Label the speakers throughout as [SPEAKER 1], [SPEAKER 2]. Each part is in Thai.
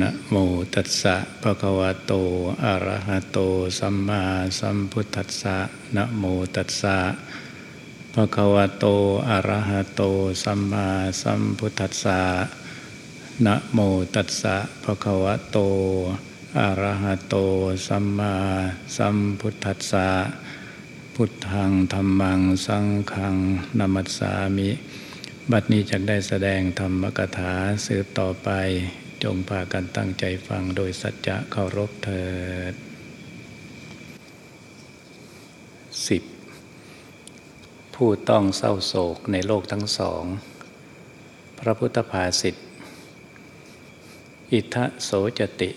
[SPEAKER 1] นะโมตัสสะภะคะวะโต อะระหะโต สัมมาสัมพุทธัสสะนะโมตัสสะภะคะวะโต อะระหะโต สัมมาสัมพุทธัสสะนะโมตัสสะภะคะวะโต อะระหะโต สัมมาสัมพุทธัสสะพุทธังธรรมัง สังฆังนามัสสามิ บัดนี้จักได้แสดงธรรมกถาสืบต่อไป จงพากันตั้งใจฟังโดยสัจจะเคารพเถิดสิบผู้ต้องเศร้าโศกในโลกทั้งสอง พระพุทธภาษิตอิทะโสจติ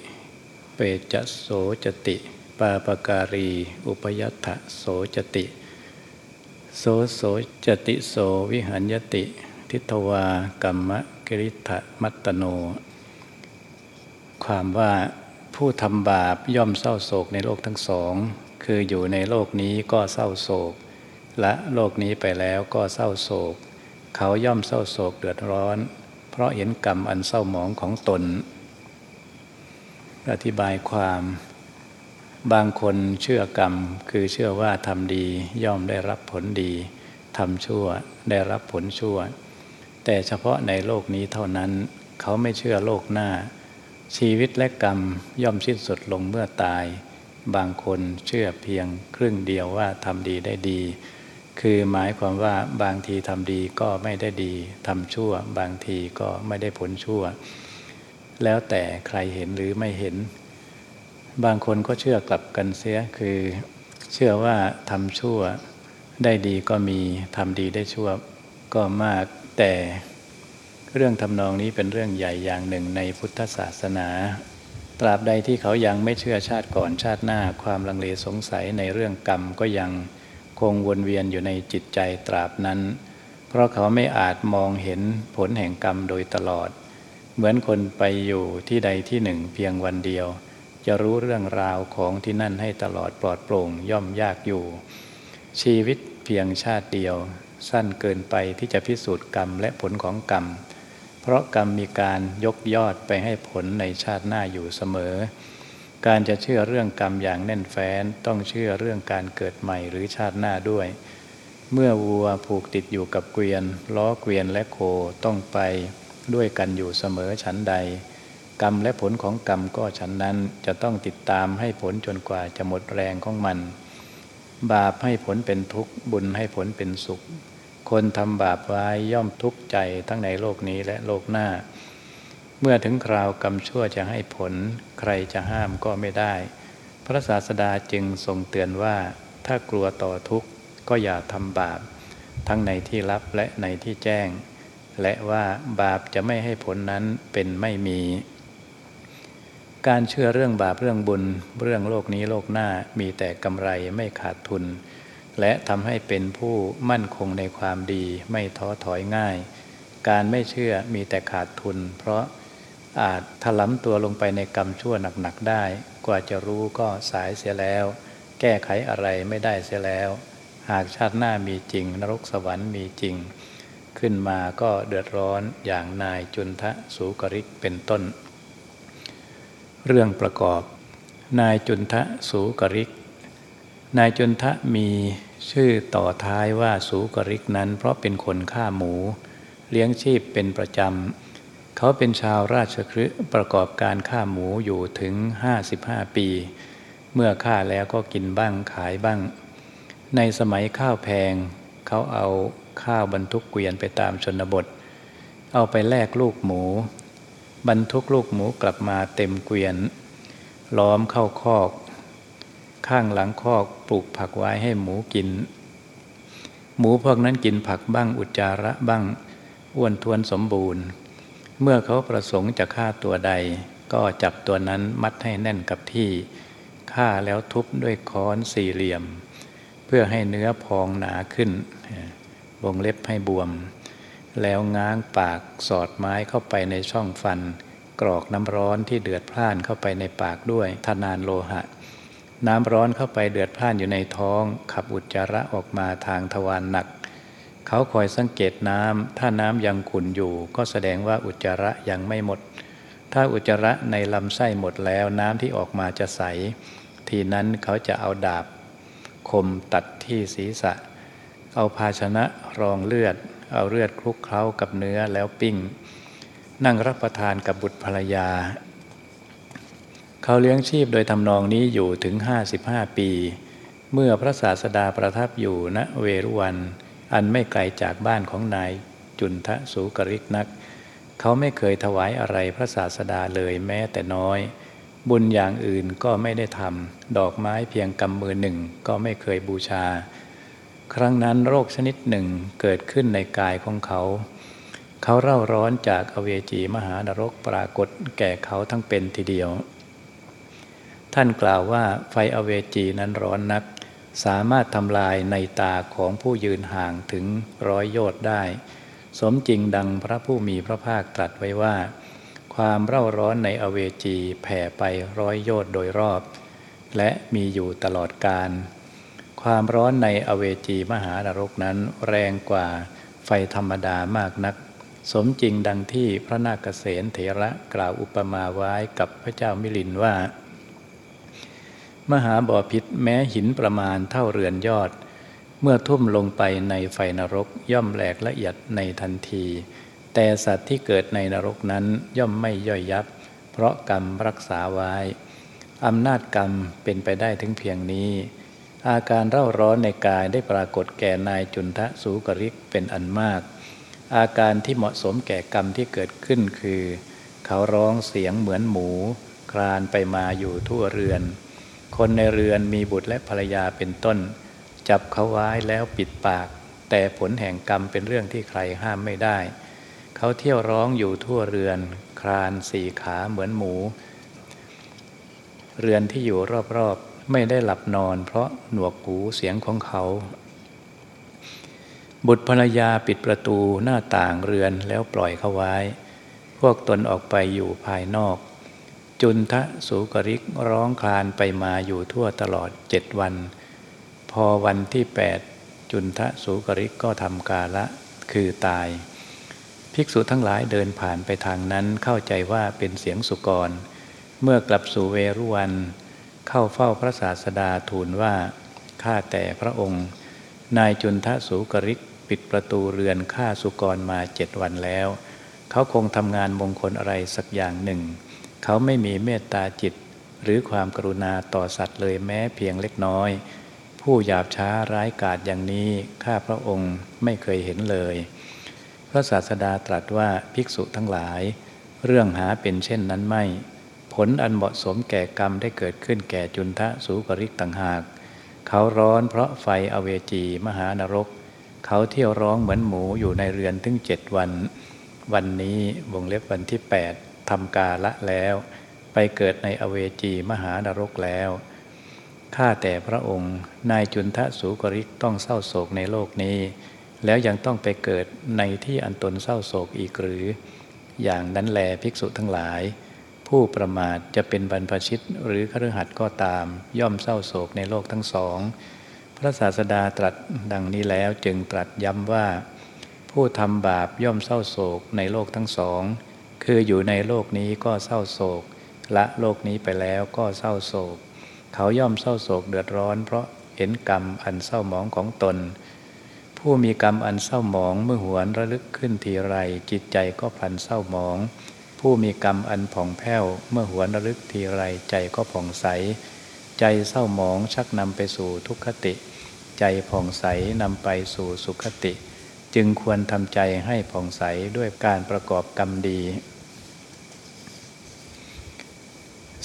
[SPEAKER 1] เปจโสจติ ปาปการี อุปยัตถโสจติ โสโสจติโสวิหัญยติ ทิทวากรรมกริธมัตโน ความว่าผู้ทำบาปย่อมเศร้าโศกในโลกทั้งสอง คืออยู่ในโลกนี้ก็เศร้าโศก และโลกนี้ไปแล้วก็เศร้าโศก เขาย่อมเศร้าโศกเดือดร้อน เพราะเห็นกรรมอันเศร้าหมองของตน อธิบายความ บางคนเชื่อกรรมคือเชื่อว่าทำดีย่อมได้รับผลดีทำชั่วได้รับผลชั่ว แต่เฉพาะในโลกนี้เท่านั้น เขาไม่เชื่อโลกหน้า ชีวิตและกรรมย่อมสิ้นสุดลงเมื่อตาย บางคนเชื่อเพียงครึ่งเดียวว่าทำดีได้ดี คือหมายความว่าบางทีทำดีก็ไม่ได้ดีทำชั่ว บางทีก็ไม่ได้ผลชั่ว แล้วแต่ใครเห็นหรือไม่เห็น บางคนก็เชื่อกลับกันเสียคือ เชื่อว่าทำชั่ว ได้ดีก็มีทำดีได้ชั่วก็มากแต่ เรื่องทำนองนี้เป็นเรื่องใหญ่อย่างหนึ่งในพุทธศาสนา ตราบใดที่เขายังไม่เชื่อชาติก่อนชาติหน้าความลังเลสงสัยในเรื่องกรรมก็ยังคงวนเวียนอยู่ในจิตใจตราบนั้น เพราะเขาไม่อาจมองเห็นผลแห่งกรรมโดยตลอด เหมือนคนไปอยู่ที่ใดที่หนึ่งเพียงวันเดียว จะรู้เรื่องราวของที่นั่นให้ตลอดปลอดโปร่งย่อมยากอยู่ ชีวิตเพียงชาติเดียว สั้นเกินไปที่จะพิสูจน์กรรมและผลของกรรม เพราะกรรมมีการยกยอดไปให้ผลในชาติหน้าอยู่เสมอ การจะเชื่อเรื่องกรรมอย่างแน่นแฟ้นต้องเชื่อเรื่องการเกิดใหม่หรือชาติหน้าด้วย เมื่อวัวผูกติดอยู่กับเกวียน ล้อเกวียนและโคต้องไปด้วยกันอยู่เสมอฉันใด กรรมและผลของกรรมก็ฉันนั้นจะต้องติดตามให้ผลจนกว่าจะหมดแรงของมัน บาปให้ผลเป็นทุกข์บุญให้ผลเป็นสุข คนทำบาปไว้ย่อมทุกข์ใจทั้งในโลกนี้และโลกหน้า เมื่อถึงคราวกรรมชั่วจะให้ผล ใครจะห้ามก็ไม่ได้ พระศาสดาจึงทรงเตือนว่า ถ้ากลัวต่อทุกข์ก็อย่าทำบาป ทั้งในที่ลับและในที่แจ้ง และว่าบาปจะไม่ให้ผลนั้นเป็นไม่มี การเชื่อเรื่องบาปเรื่องบุญ เรื่องโลกนี้โลกหน้ามีแต่กำไรไม่ขาดทุน และทำให้เป็นผู้มั่นคงในความดีไม่ท้อถอยง่าย การไม่เชื่อมีแต่ขาดทุน เพราะอาจถลำตัวลงไปในกรรมชั่วหนักๆได้ กว่าจะรู้ก็สายเสียแล้ว แก้ไขอะไรไม่ได้เสียแล้ว หากชาติหน้ามีจริง นรกสวรรค์มีจริง ขึ้นมาก็เดือดร้อนอย่างนายจุนทะสูกริกเป็นต้น เรื่องประกอบ นายจุนทะสูกริก นายจนทะมีชื่อต่อท้ายว่าสูกริกนั้น เพราะเป็นคนฆ่าหมู เลี้ยงชีพเป็นประจำ เขาเป็นชาวราชคฤห์ประกอบการฆ่าหมูอยู่ถึง 55 ปี เมื่อฆ่าแล้วก็กินบ้างขายบ้าง ในสมัยข้าวแพง เขาเอาข้าวบรรทุกเกวียนไปตามชนบท เอาไปแลกลูกหมู บรรทุกลูกหมูกลับมาเต็มเกวียน ล้อมเข้าคอก ข้างหลังคอก ลูกผักไว้ให้หมูกิน หมูพวกนั้นกินผักบ้างอุจจาระบ้างอ้วนทวนสมบูรณ์ เมื่อเขาประสงค์จะฆ่าตัวใด ก็จับตัวนั้นมัดให้แน่นกับที่ฆ่าแล้วทุบด้วยค้อนสี่เหลี่ยม เพื่อให้เนื้อพองหนาขึ้น วงเล็บให้บวม แล้วง้างปากสอดไม้เข้าไปในช่องฟัน กรอกน้ำร้อนที่เดือดพล่านเข้าไปในปากด้วยทนานโลหะ น้ำร้อนเข้าไปเดือดพล่านอยู่ในท้อง ขับอุจจาระออกมาทางทวารหนัก เขาคอยสังเกตน้ำถ้าน้ำยังขุ่นอยู่ ก็แสดงว่าอุจจาระยังไม่หมดถถ้าอุจจาระในลำไส้หมดแล้วน้ำที่ออกมาจะใส ทีนั้นเขาจะเอาดาบ คมตัดที่ศีรษะ เอาภาชนะรองเลือด เอาเลือดคลุกเคล้ากับเนื้อแล้วปิ้ง นั่งรับประทานกับบุตรภรรยา เขาเลี้ยงชีพโดยทำนองนี้อยู่ถึง 55 ปี เมื่อพระศาสดาประทับอยู่ณเวรุวัน อันไม่ไกลจากบ้านของนายจุนทะสูกริกนัก เขาไม่เคยถวายอะไรพระศาสดาเลยแม้แต่น้อย บุญอย่างอื่นก็ไม่ได้ทำดอกไม้เพียงกำมือหนึ่งก็ไม่เคยบูชา ครั้งนั้นโรคชนิดหนึ่งเกิดขึ้นในกายของเขาเขาเร่าร้อนจากอเวจีมหานรกปรากฏแก่เขาทั้งเป็นทีเดียว ท่านกล่าวว่าไฟอเวจีนั้นร้อนนัก สามารถทำลายในตาของผู้ยืนห่างถึงร้อยโยชน์ได้ สมจริงดังพระผู้มีพระภาคตรัสไว้ว่า ความเร่าร้อนในอเวจีแผ่ไปร้อยโยชน์โดยรอบ และมีอยู่ตลอดกาลความร้อนในอเวจีมหานรกนั้นแรงกว่าไฟธรรมดามากนัก สมจริงดังที่พระนาคเษนเถระกล่าวอุปมาไว้กับพระเจ้ามิลินว่า มหาบ่อพิษแม้หินประมาณเท่าเรือนยอด เมื่อทุ่มลงไปในไฟนรกย่อมแหลกละเอียดในทันที แต่สัตว์ที่เกิดในนรกนั้นย่อมไม่ย่อยยับ เพราะกรรมรักษาไว้อำนาจกรรมเป็นไปได้ถึงเพียงนี้ อาการเร่าร้อนในกายได้ปรากฏแก่นายจุนทะสูกริกเป็นอันมาก อาการที่เหมาะสมแก่กรรมที่เกิดขึ้นคือ เขาร้องเสียงเหมือนหมู คลานไปมาอยู่ทั่วเรือน คนในเรือนมีบุตรและภรรยาเป็นต้น จับเขาไว้แล้วปิดปาก แต่ผลแห่งกรรมเป็นเรื่องที่ใครห้ามไม่ได้ เขาเที่ยวร้องอยู่ทั่วเรือนคลานสี่ขาเหมือนหมู เรือนที่อยู่รอบๆ ไม่ได้หลับนอน เพราะหนวกหูเสียงของเขา บุตรภรรยาปิดประตูหน้าต่างเรือนแล้วปล่อยเขาไว้ พวกตนออกไปอยู่ภายนอก จุนทะสูกริกร้องคลานไปมาอยู่ทั่วตลอดเจ็ดวัน พอวันที่แปดจุนทะสูกริกก็ทำกาละคือตาย ภิกษุทั้งหลายเดินผ่านไปทางนั้นเข้าใจว่าเป็นเสียงสุกร เมื่อกลับสู่เวรุวัน เข้าเฝ้าพระศาสดาทูลว่าข้าแต่พระองค์ นายจุนทะสูกริกปิดประตูเรือนฆ่าสุกรมาเจ็ดวันแล้ว เขาคงทำงานมงคลอะไรสักอย่างหนึ่ง เขาไม่มีเมตตาจิต หรือความกรุณาต่อสัตว์เลยแม้เพียงเล็กน้อย ผู้หยาบช้าร้ายกาจอย่างนี้ ข้าพระองค์ไม่เคยเห็นเลย พระศาสดาตรัสว่าภิกษุทั้งหลาย เรื่องหาเป็นเช่นนั้นไม่ ผลอันเหมาะสมแก่กรรมได้เกิดขึ้นแก่จุนทะสูกริกต่างหาก เขาร้อนเพราะไฟอเวจีมหานรก เขาเที่ยวร้องเหมือนหมูอยู่ในเรือนถึงเจ็ดวัน วันนี้วงเล็บวันที่ 8 ทำกาละแล้ว ไปเกิดในอเวจีมหานรกแล้วข้าแต่พระองค์นายจุนทะสูกริกต้องเศร้าโศกในโลกนี้ แล้วยังต้องไปเกิดในที่อันตนเศร้าโศกอีกหรือ อย่างนั้นแลภิกษุทั้งหลาย ผู้ประมาทจะเป็นบรรพชิตหรือคฤหัสก็ตาม ย่อมเศร้าโศกในโลกทั้งสอง พระศาสดาตรัสดังนี้แล้วจึงตรัสย้ำว่า ผู้ทำบาปย่อมเศร้าโศกในโลกทั้งสอง คืออยู่ในโลกนี้ก็เศร้าโศก ละโลกนี้ไปแล้วก็เศร้าโศก เขาย่อมเศร้าโศกเดือดร้อน เพราะเห็นกรรมอันเศร้าหมองของตน ผู้มีกรรมอันเศร้าหมองเมื่อหวนระลึกขึ้นทีไร จิตใจก็พลันเศร้าหมอง ผู้มีกรรมอันผ่องแผ้ว เมื่อหวนระลึกทีไรใจก็ผ่องใส ใจเศร้าหมองชักนำไปสู่ทุกขติ ใจผ่องใสนำไปสู่สุขติ จึงควรทำใจให้ผ่องใสด้วยการประกอบกรรมดี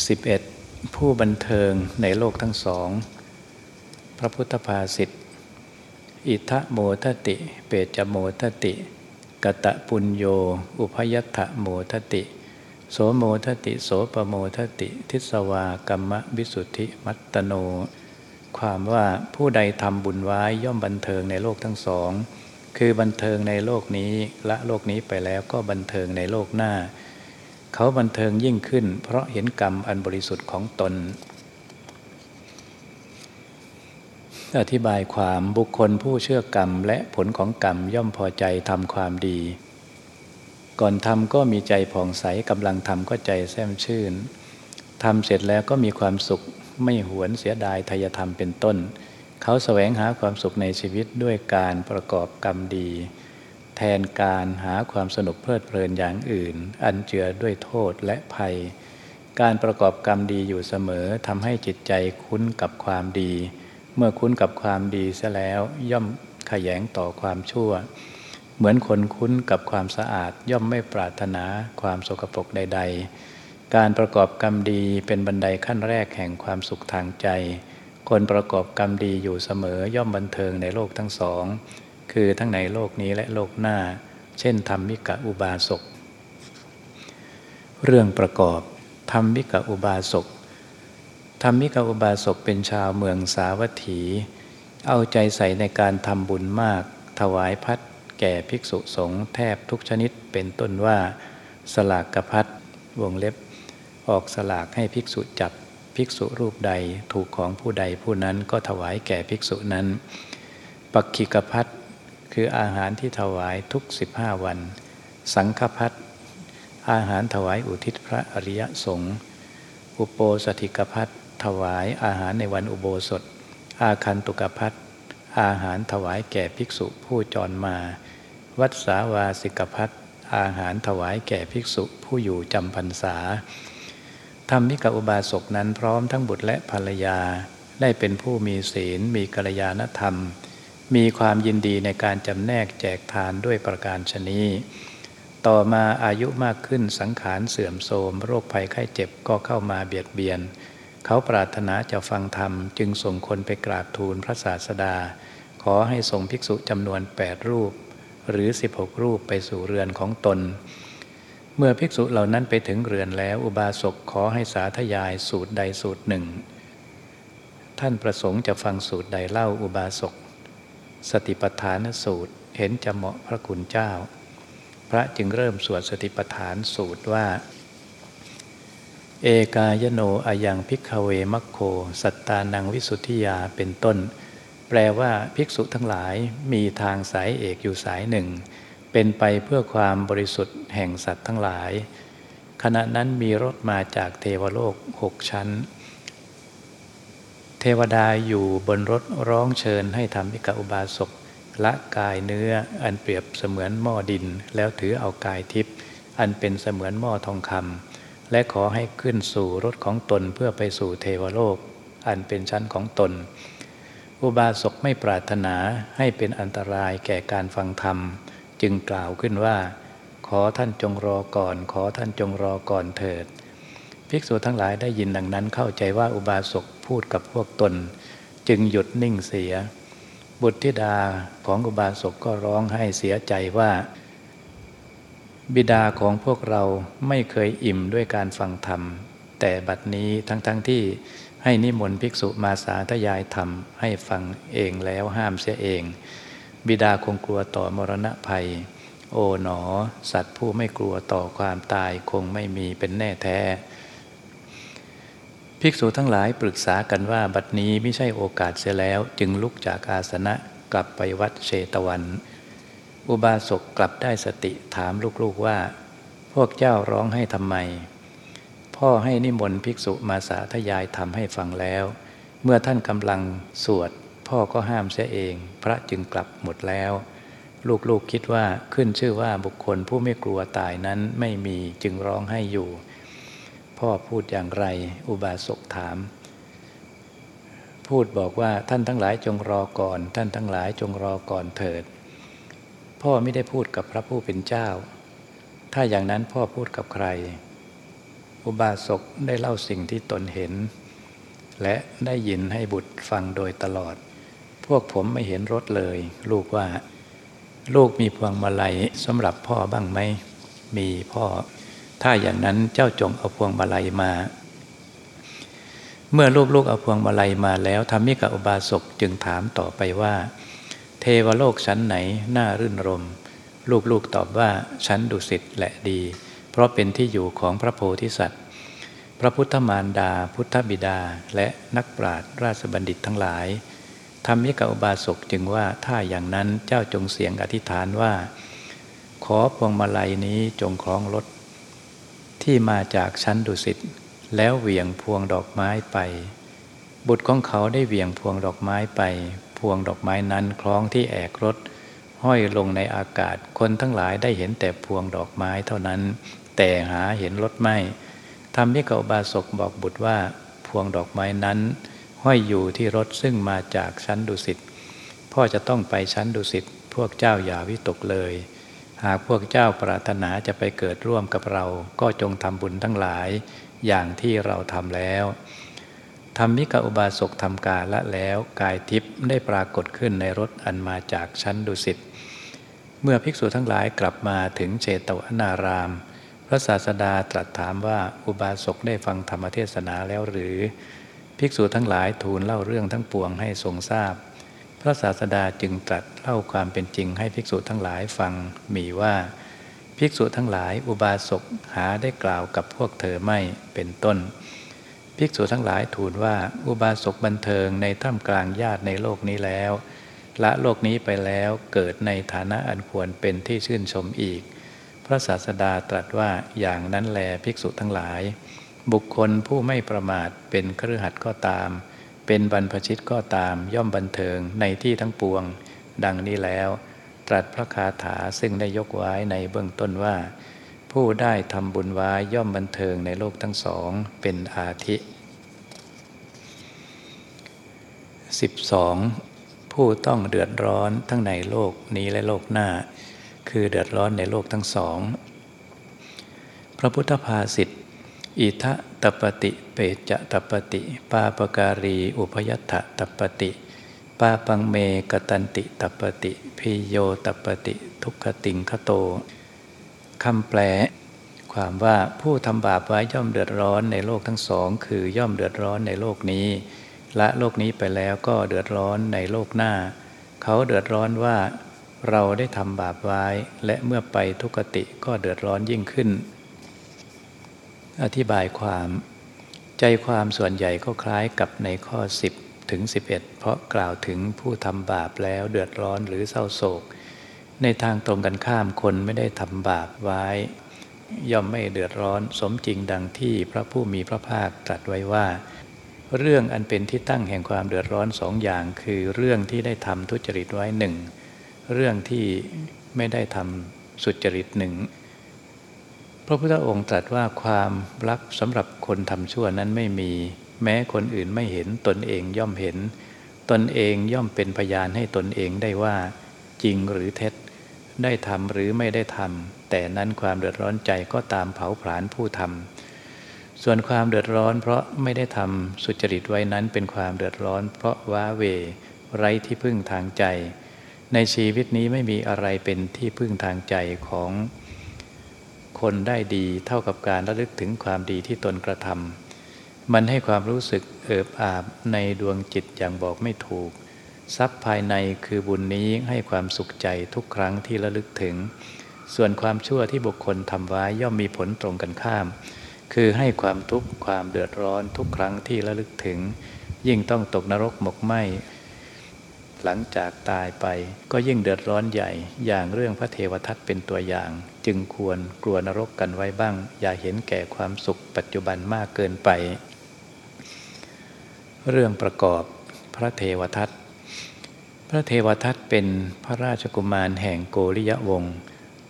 [SPEAKER 1] 11. ผู้บันเทิงในโลกทั้งสอง พระพุทธภาษิตอิธะโมทะติ เปจจะ โมทะติ กะตะปุญโญ อุภะยัตถะ โมทะติ โสโมทะติโส ปะโมทะติ ทิสวากัมมะวิสุทธิมัตตะโน ความว่าผู้ใดทำบุญไว้ย่อมบันเทิงในโลกทั้งสอง คือบันเทิงในโลกนี้ละโลกนี้ไปแล้วก็บันเทิงในโลกหน้า เขาบันเทิงยิ่งขึ้น เพราะเห็นกรรมอันบริสุทธิ์ของตน อธิบายความบุคคลผู้เชื่อกรรมและผลของกรรมย่อมพอใจทำความดี ก่อนทำก็มีใจผ่องใสกำลังทำก็ใจแช่มชื่นทำเสร็จแล้วก็มีความสุขไม่หวนเสียดายทายธรรมเป็นต้น เขาแสวงหาความสุขในชีวิตด้วยการประกอบกรรมดี แทนการหาความสนุกเพลิดเพลินอย่างอื่น อันเจือด้วยโทษและภัย การประกอบกรรมดีอยู่เสมอทำให้จิตใจคุ้นกับความดี เมื่อคุ้นกับความดีเสียแล้วย่อมขยงต่อความชั่ว เหมือนคนคุ้นกับความสะอาดย่อมไม่ปรารถนาความสกปรกใด ๆ การประกอบกรรมดีเป็นบันไดขั้นแรกแห่งความสุขทางใจ คนประกอบกรรมดีอยู่เสมอ ย่อมบันเทิงในโลกทั้งสอง คือทั้งในโลกนี้และโลกหน้า เช่นธรรมิกะอุบาสก เรื่องประกอบธรรมิกะอุบาสกธรรมิกะอุบาสกเป็นชาวเมืองสาวัตถี เอาใจใส่ในการทำบุญมาก ถวายพัดแก่ภิกษุสงฆ์แทบทุกชนิดเป็นต้นว่า สลากกระพัดวงเล็บ ออกสลากให้ภิกษุจับภิกษุรูปใดถูกของผู้ใดผู้นั้นก็ถวายแก่ภิกษุนั้น ปักขิกพัด คืออาหารที่ถวายทุกสิบห้าวัน สังฆพัดอาหารถวายอุทิศพระอริยสงฆ์อุโปสถิกพัดถวายอาหารในวันอุโบสถ อาคันตุกพัทอาหารถวายแก่ภิกษุผู้จรมา วัดสาวาสิกพัทอาหารถวายแก่ภิกษุผู้อยู่จำพรรษาธรรมิกอุบาสกนั้นพร้อมทั้งบุตรและภรรยา ได้เป็นผู้มีศีลมีกัลยาณธรรม มีความยินดีในการจำแนกแจกทานด้วยประการชนีต่อมาอายุมากขึ้นสังขารเสื่อมโทรมโรคภัยไข้เจ็บก็เข้ามาเบียดเบียน เขาปรารถนาจะฟังธรรม จึงส่งคนไปกราบทูลพระศาสดา ขอให้ส่งภิกษุจำนวน 8 รูป หรือ 16 รูปไปสู่เรือนของตน เมื่อภิกษุเหล่านั้นไปถึงเรือนแล้วอุบาสกขอให้สาธยายสูตรใดสูตรหนึ่ง ท่านประสงค์จะฟังสูตรใดเล่าอุบาสก สติปัฏฐานสูตรเห็นจะเหมาะพระคุณเจ้า พระจึงเริ่มสวดสติปัฏฐานสูตรว่า เอกายโนอายังพิกเวมัคโค สัตตานังวิสุทธิยาเป็นต้น แปลว่าภิกษุทั้งหลายมีทางสายเอกอยู่สายหนึ่ง เป็นไปเพื่อความบริสุทธิ์แห่งสัตว์ทั้งหลาย ขณะนั้นมีรถมาจากเทวโลกหกชั้น เทวดาอยู่บนรถร้องเชิญให้ทำมิกอุบาสกละกายเนื้ออันเปรียบเสมือนหม้อดิน แล้วถือเอากายทิพย์อันเป็นเสมือนหม้อทองคำและขอให้ขึ้นสู่รถของตนเพื่อไปสู่เทวโลก อันเป็นชั้นของตน อุบาสกไม่ปรารถนาให้เป็นอันตรายแก่การฟังธรรม จึงกล่าวขึ้นว่า ขอท่านจงรอก่อน ขอท่านจงรอก่อนเถิด ภิกษุทั้งหลายได้ยินดังนั้นเข้าใจว่าอุบาสกพูดกับพวกตน จึงหยุดนิ่งเสีย บุตรธิดาของอุบาสกก็ร้องให้เสียใจว่า บิดาของพวกเราไม่เคยอิ่มด้วยการฟังธรรม แต่บัดนี้ทั้งๆทที่ให้นิมนต์ภิกษุมาสาธยายธรรมให้ฟังเองแล้วห้ามเสียเอง บิดาคงกลัวต่อมรณะภัย โอ๋หนอ สัตว์ผู้ไม่กลัวต่อความตายคงไม่มีเป็นแน่แท้ ภิกษุทั้งหลายปรึกษากันว่าบัดนี้ไม่ใช่โอกาสเสียแล้วจึงลุกจากอาสนะกลับไปวัดเชตวัน อุบาสกกลับได้สติถามลูกๆว่า พวกเจ้าร้องให้ทำไม พ่อให้นิมนต์ภิกษุมาสาธยายทำให้ฟังแล้ว เมื่อท่านกำลังสวด พ่อก็ห้ามเสียเอง พระจึงกลับหมดแล้ว ลูกๆคิดว่าขึ้นชื่อว่าบุคคลผู้ไม่กลัวตายนั้นไม่มีจึงร้องให้อยู่ พ่อพูดอย่างไร อุบาสกถาม พูดบอกว่าท่านทั้งหลายจงรอก่อน ท่านทั้งหลายจงรอก่อนเถิด พ่อไม่ได้พูดกับพระผู้เป็นเจ้า ถ้าอย่างนั้นพ่อพูดกับใคร อุบาสกได้เล่าสิ่งที่ตนเห็น และได้ยินให้บุตรฟังโดยตลอด พวกผมไม่เห็นรถเลย ลูกว่า ลูกมีพวงมาลัยสำหรับพ่อบ้างไหมมีพ่อ ถ้าอย่างนั้นเจ้าจงเอาพวงมาลัยมา เมื่อลูกๆเอาพวงมาลัยมาแล้วทำมิกะอุบาสกจึงถามต่อไปว่า เทวโลกชั้นไหนน่ารื่นรม ลูกๆตอบว่าชั้นดุสิตและดี เพราะเป็นที่อยู่ของพระโพธิสัตว์ พระพุทธมารดา พุทธบิดาและนักปราชญ์ราชบัณฑิตทั้งหลายทำมิกอุบาสกจึงว่าถ้าอย่างนั้นเจ้าจงเสียงอธิษฐานว่า ขอพวงมาลัยนี้จงคล้องรถ ที่มาจากชั้นดุสิตแล้วเหวี่ยงพวงดอกไม้ไป บุตรของเขาได้เหวี่ยงพวงดอกไม้ไป พวงดอกไม้นั้นคล้องที่แอกรถ ห้อยลงในอากาศคนทั้งหลายได้เห็นแต่พวงดอกไม้เท่านั้น แต่หาเห็นรถไม่ทำนิกบาศกบอกบุตรว่า พวงดอกไม้นั้น ห้อยอยู่ที่รถซึ่งมาจากชั้นดุสิตพ่อจะต้องไปชั้นดุสิตพวกเจ้าอย่าวิตกเลย หากพวกเจ้าปรารถนาจะไปเกิดร่วมกับเรา ก็จงทำบุญทั้งหลายอย่างที่เราทำแล้วทำมิกอุบาสกทำกาละแล้วกายทิพย์ได้ปรากฏขึ้นในรถอันมาจากชั้นดุสิตเมื่อภิกษุทั้งหลายกลับมาถึงเชตวนาราม พระศาสดาตรัสถามว่าอุบาสกได้ฟังธรรมเทศนาแล้วหรือ ภิกษุทั้งหลายทูลเล่าเรื่องทั้งปวงให้ทรงทราบ พระศาสดาจึงตรัสเล่าความเป็นจริงให้ภิกษุทั้งหลายฟังมีว่า ภิกษุทั้งหลายอุบาสกหาได้กล่าวกับพวกเธอไม่เป็นต้น ภิกษุทั้งหลายทูลว่าอุบาสกบันเทิงในท่ามกลางญาติในโลกนี้แล้ว ละโลกนี้ไปแล้วเกิดในฐานะอันควรเป็นที่ชื่นชมอีก พระศาสดาตรัสว่าอย่างนั้นแลภิกษุทั้งหลาย บุคคลผู้ไม่ประมาทเป็นเครือขัดก็ตาม เป็นบรรพชิตก็ตามย่อมบันเทิงในที่ทั้งปวง ดังนี้แล้ว ตรัสพระคาถาซึ่งได้ยกไว้ในเบื้องต้นว่า ผู้ได้ทำบุญไว้ย่อมบันเทิงในโลกทั้งสองเป็นอาทิ 12. ผู้ต้องเดือดร้อนทั้งในโลกนี้และโลกหน้า คือเดือดร้อนในโลกทั้งสอง พระพุทธภาษิต อิทะตปติเปจะตปติปาปการีอุพยัตถตปติปาปังเมกตันติตปติพิโยตปติทุกขติงคโตคำแปล ความว่าผู้ทำบาปไว้ย่อมเดือดร้อนในโลกทั้งสอง คือย่อมเดือดร้อนในโลกนี้ละโลกนี้ไปแล้วก็เดือดร้อนในโลกหน้า เขาเดือดร้อนว่า เราได้ทำบาปไว้ และเมื่อไปทุกติก็เดือดร้อนยิ่งขึ้น อธิบายความใจความส่วนใหญ่ก็คล้ายกับในข้อ 10 ถึง 11 เพราะกล่าวถึงผู้ทำบาปแล้วเดือดร้อนหรือเศร้าโศก ในทางตรงกันข้ามคนไม่ได้ทำบาปไว้ ย่อมไม่เดือดร้อนสมจริงดังที่พระผู้มีพระภาคตรัสไว้ว่า เรื่องอันเป็นที่ตั้งแห่งความเดือดร้อนสองอย่าง คือเรื่องที่ได้ทำทุจริตไว้หนึ่งเรื่องที่ไม่ได้ทำสุจริตหนึ่ง พระพุทธองค์ตรัสว่าความรักสำหรับคนทำชั่วนั้นไม่มี แม้คนอื่นไม่เห็นตนเองย่อมเห็น ตนเองย่อมเป็นพยานให้ตนเองได้ว่า จริงหรือเท็จ ได้ทำหรือไม่ได้ทำแต่นั้นความเดือดร้อนใจก็ตามเผาผลาญผู้ทำส่วนความเดือดร้อนเพราะไม่ได้ทำสุจริตไว้นั้นเป็นความเดือดร้อน เพราะว้าเว ไร้ที่พึ่งทางใจ ในชีวิตนี้ไม่มีอะไรเป็นที่พึ่งทางใจของ คนได้ดีเท่ากับการระลึกถึงความดีที่ตนกระทำมันให้ความรู้สึกเอิบอาบในดวงจิตอย่างบอกไม่ถูก ทรัพย์ภายในคือบุญนี้ให้ความสุขใจทุกครั้งที่ระลึกถึง ส่วนความชั่วที่บุคคลทำไว้ย่อมมีผลตรงกันข้าม คือให้ความทุกข์ความเดือดร้อนทุกครั้งที่ระลึกถึง ยิ่งต้องตกนรกหมกไหม หลังจากตายไปก็ยิ่งเดือดร้อนใหญ่ อย่างเรื่องพระเทวทัตเป็นตัวอย่าง จึงควรกลัวนรกกันไว้บ้าง อย่าเห็นแก่ความสุขปัจจุบันมากเกินไป เรื่องประกอบพระเทวทัตพระเทวทัตเป็นพระราชกุมารแห่งโกริยวงศ์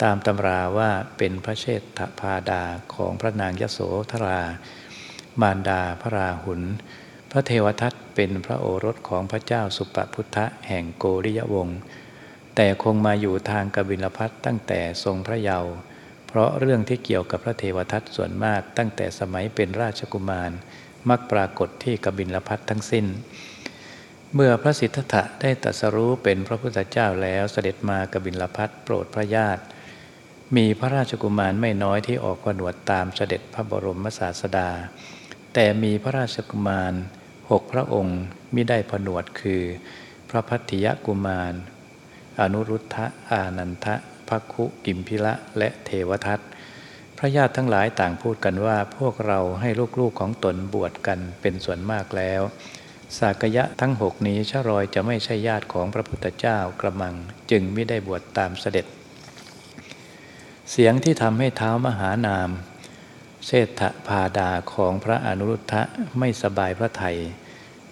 [SPEAKER 1] ตามตำราว่าเป็นพระเชษฐพาดาของพระนางยโสธรา มารดาพระราหุล พระเทวทัตเป็นพระโอรสของพระเจ้าสุปพุทธะแห่งโกริยวงศ์แต่คงมาอยู่ทางกบิลพัทตั้งแต่ทรงพระเยาว์เพราะเรื่องที่เกี่ยวกับพระเทวทัตส่วนมากตั้งแต่สมัยเป็นราชกุมาร มักปรากฏที่กบิลพัททั้งสิ้น เมื่อพระสิทธัตถะได้ตรัสรู้เป็นพระพุทธเจ้าแล้วเสด็จมากบิลพัทโปรดพระญาติ มีพระราชกุมารไม่น้อยที่ออกผนวดตามเสด็จพระบรมศาสดา แต่มีพระราชกุมาร หกพระองค์มิได้ผนวดคือ พระพัทธิยกุมาร อนุรุทธะอานันทะพักคุกิมพิละและเทวทัตพระญาติทั้งหลายต่างพูดกันว่าพวกเราให้ลูกๆของตนบวชกันเป็นส่วนมากแล้วสากยะทั้งหกนี้ชรอยจะไม่ใช่ญาติของพระพุทธเจ้ากระมังจึงไม่ได้บวชตามเสด็จ เสียงที่ทำให้เท้ามหานาม เศรษฐพาดาของพระอนุรุทธะไม่สบายพระไทย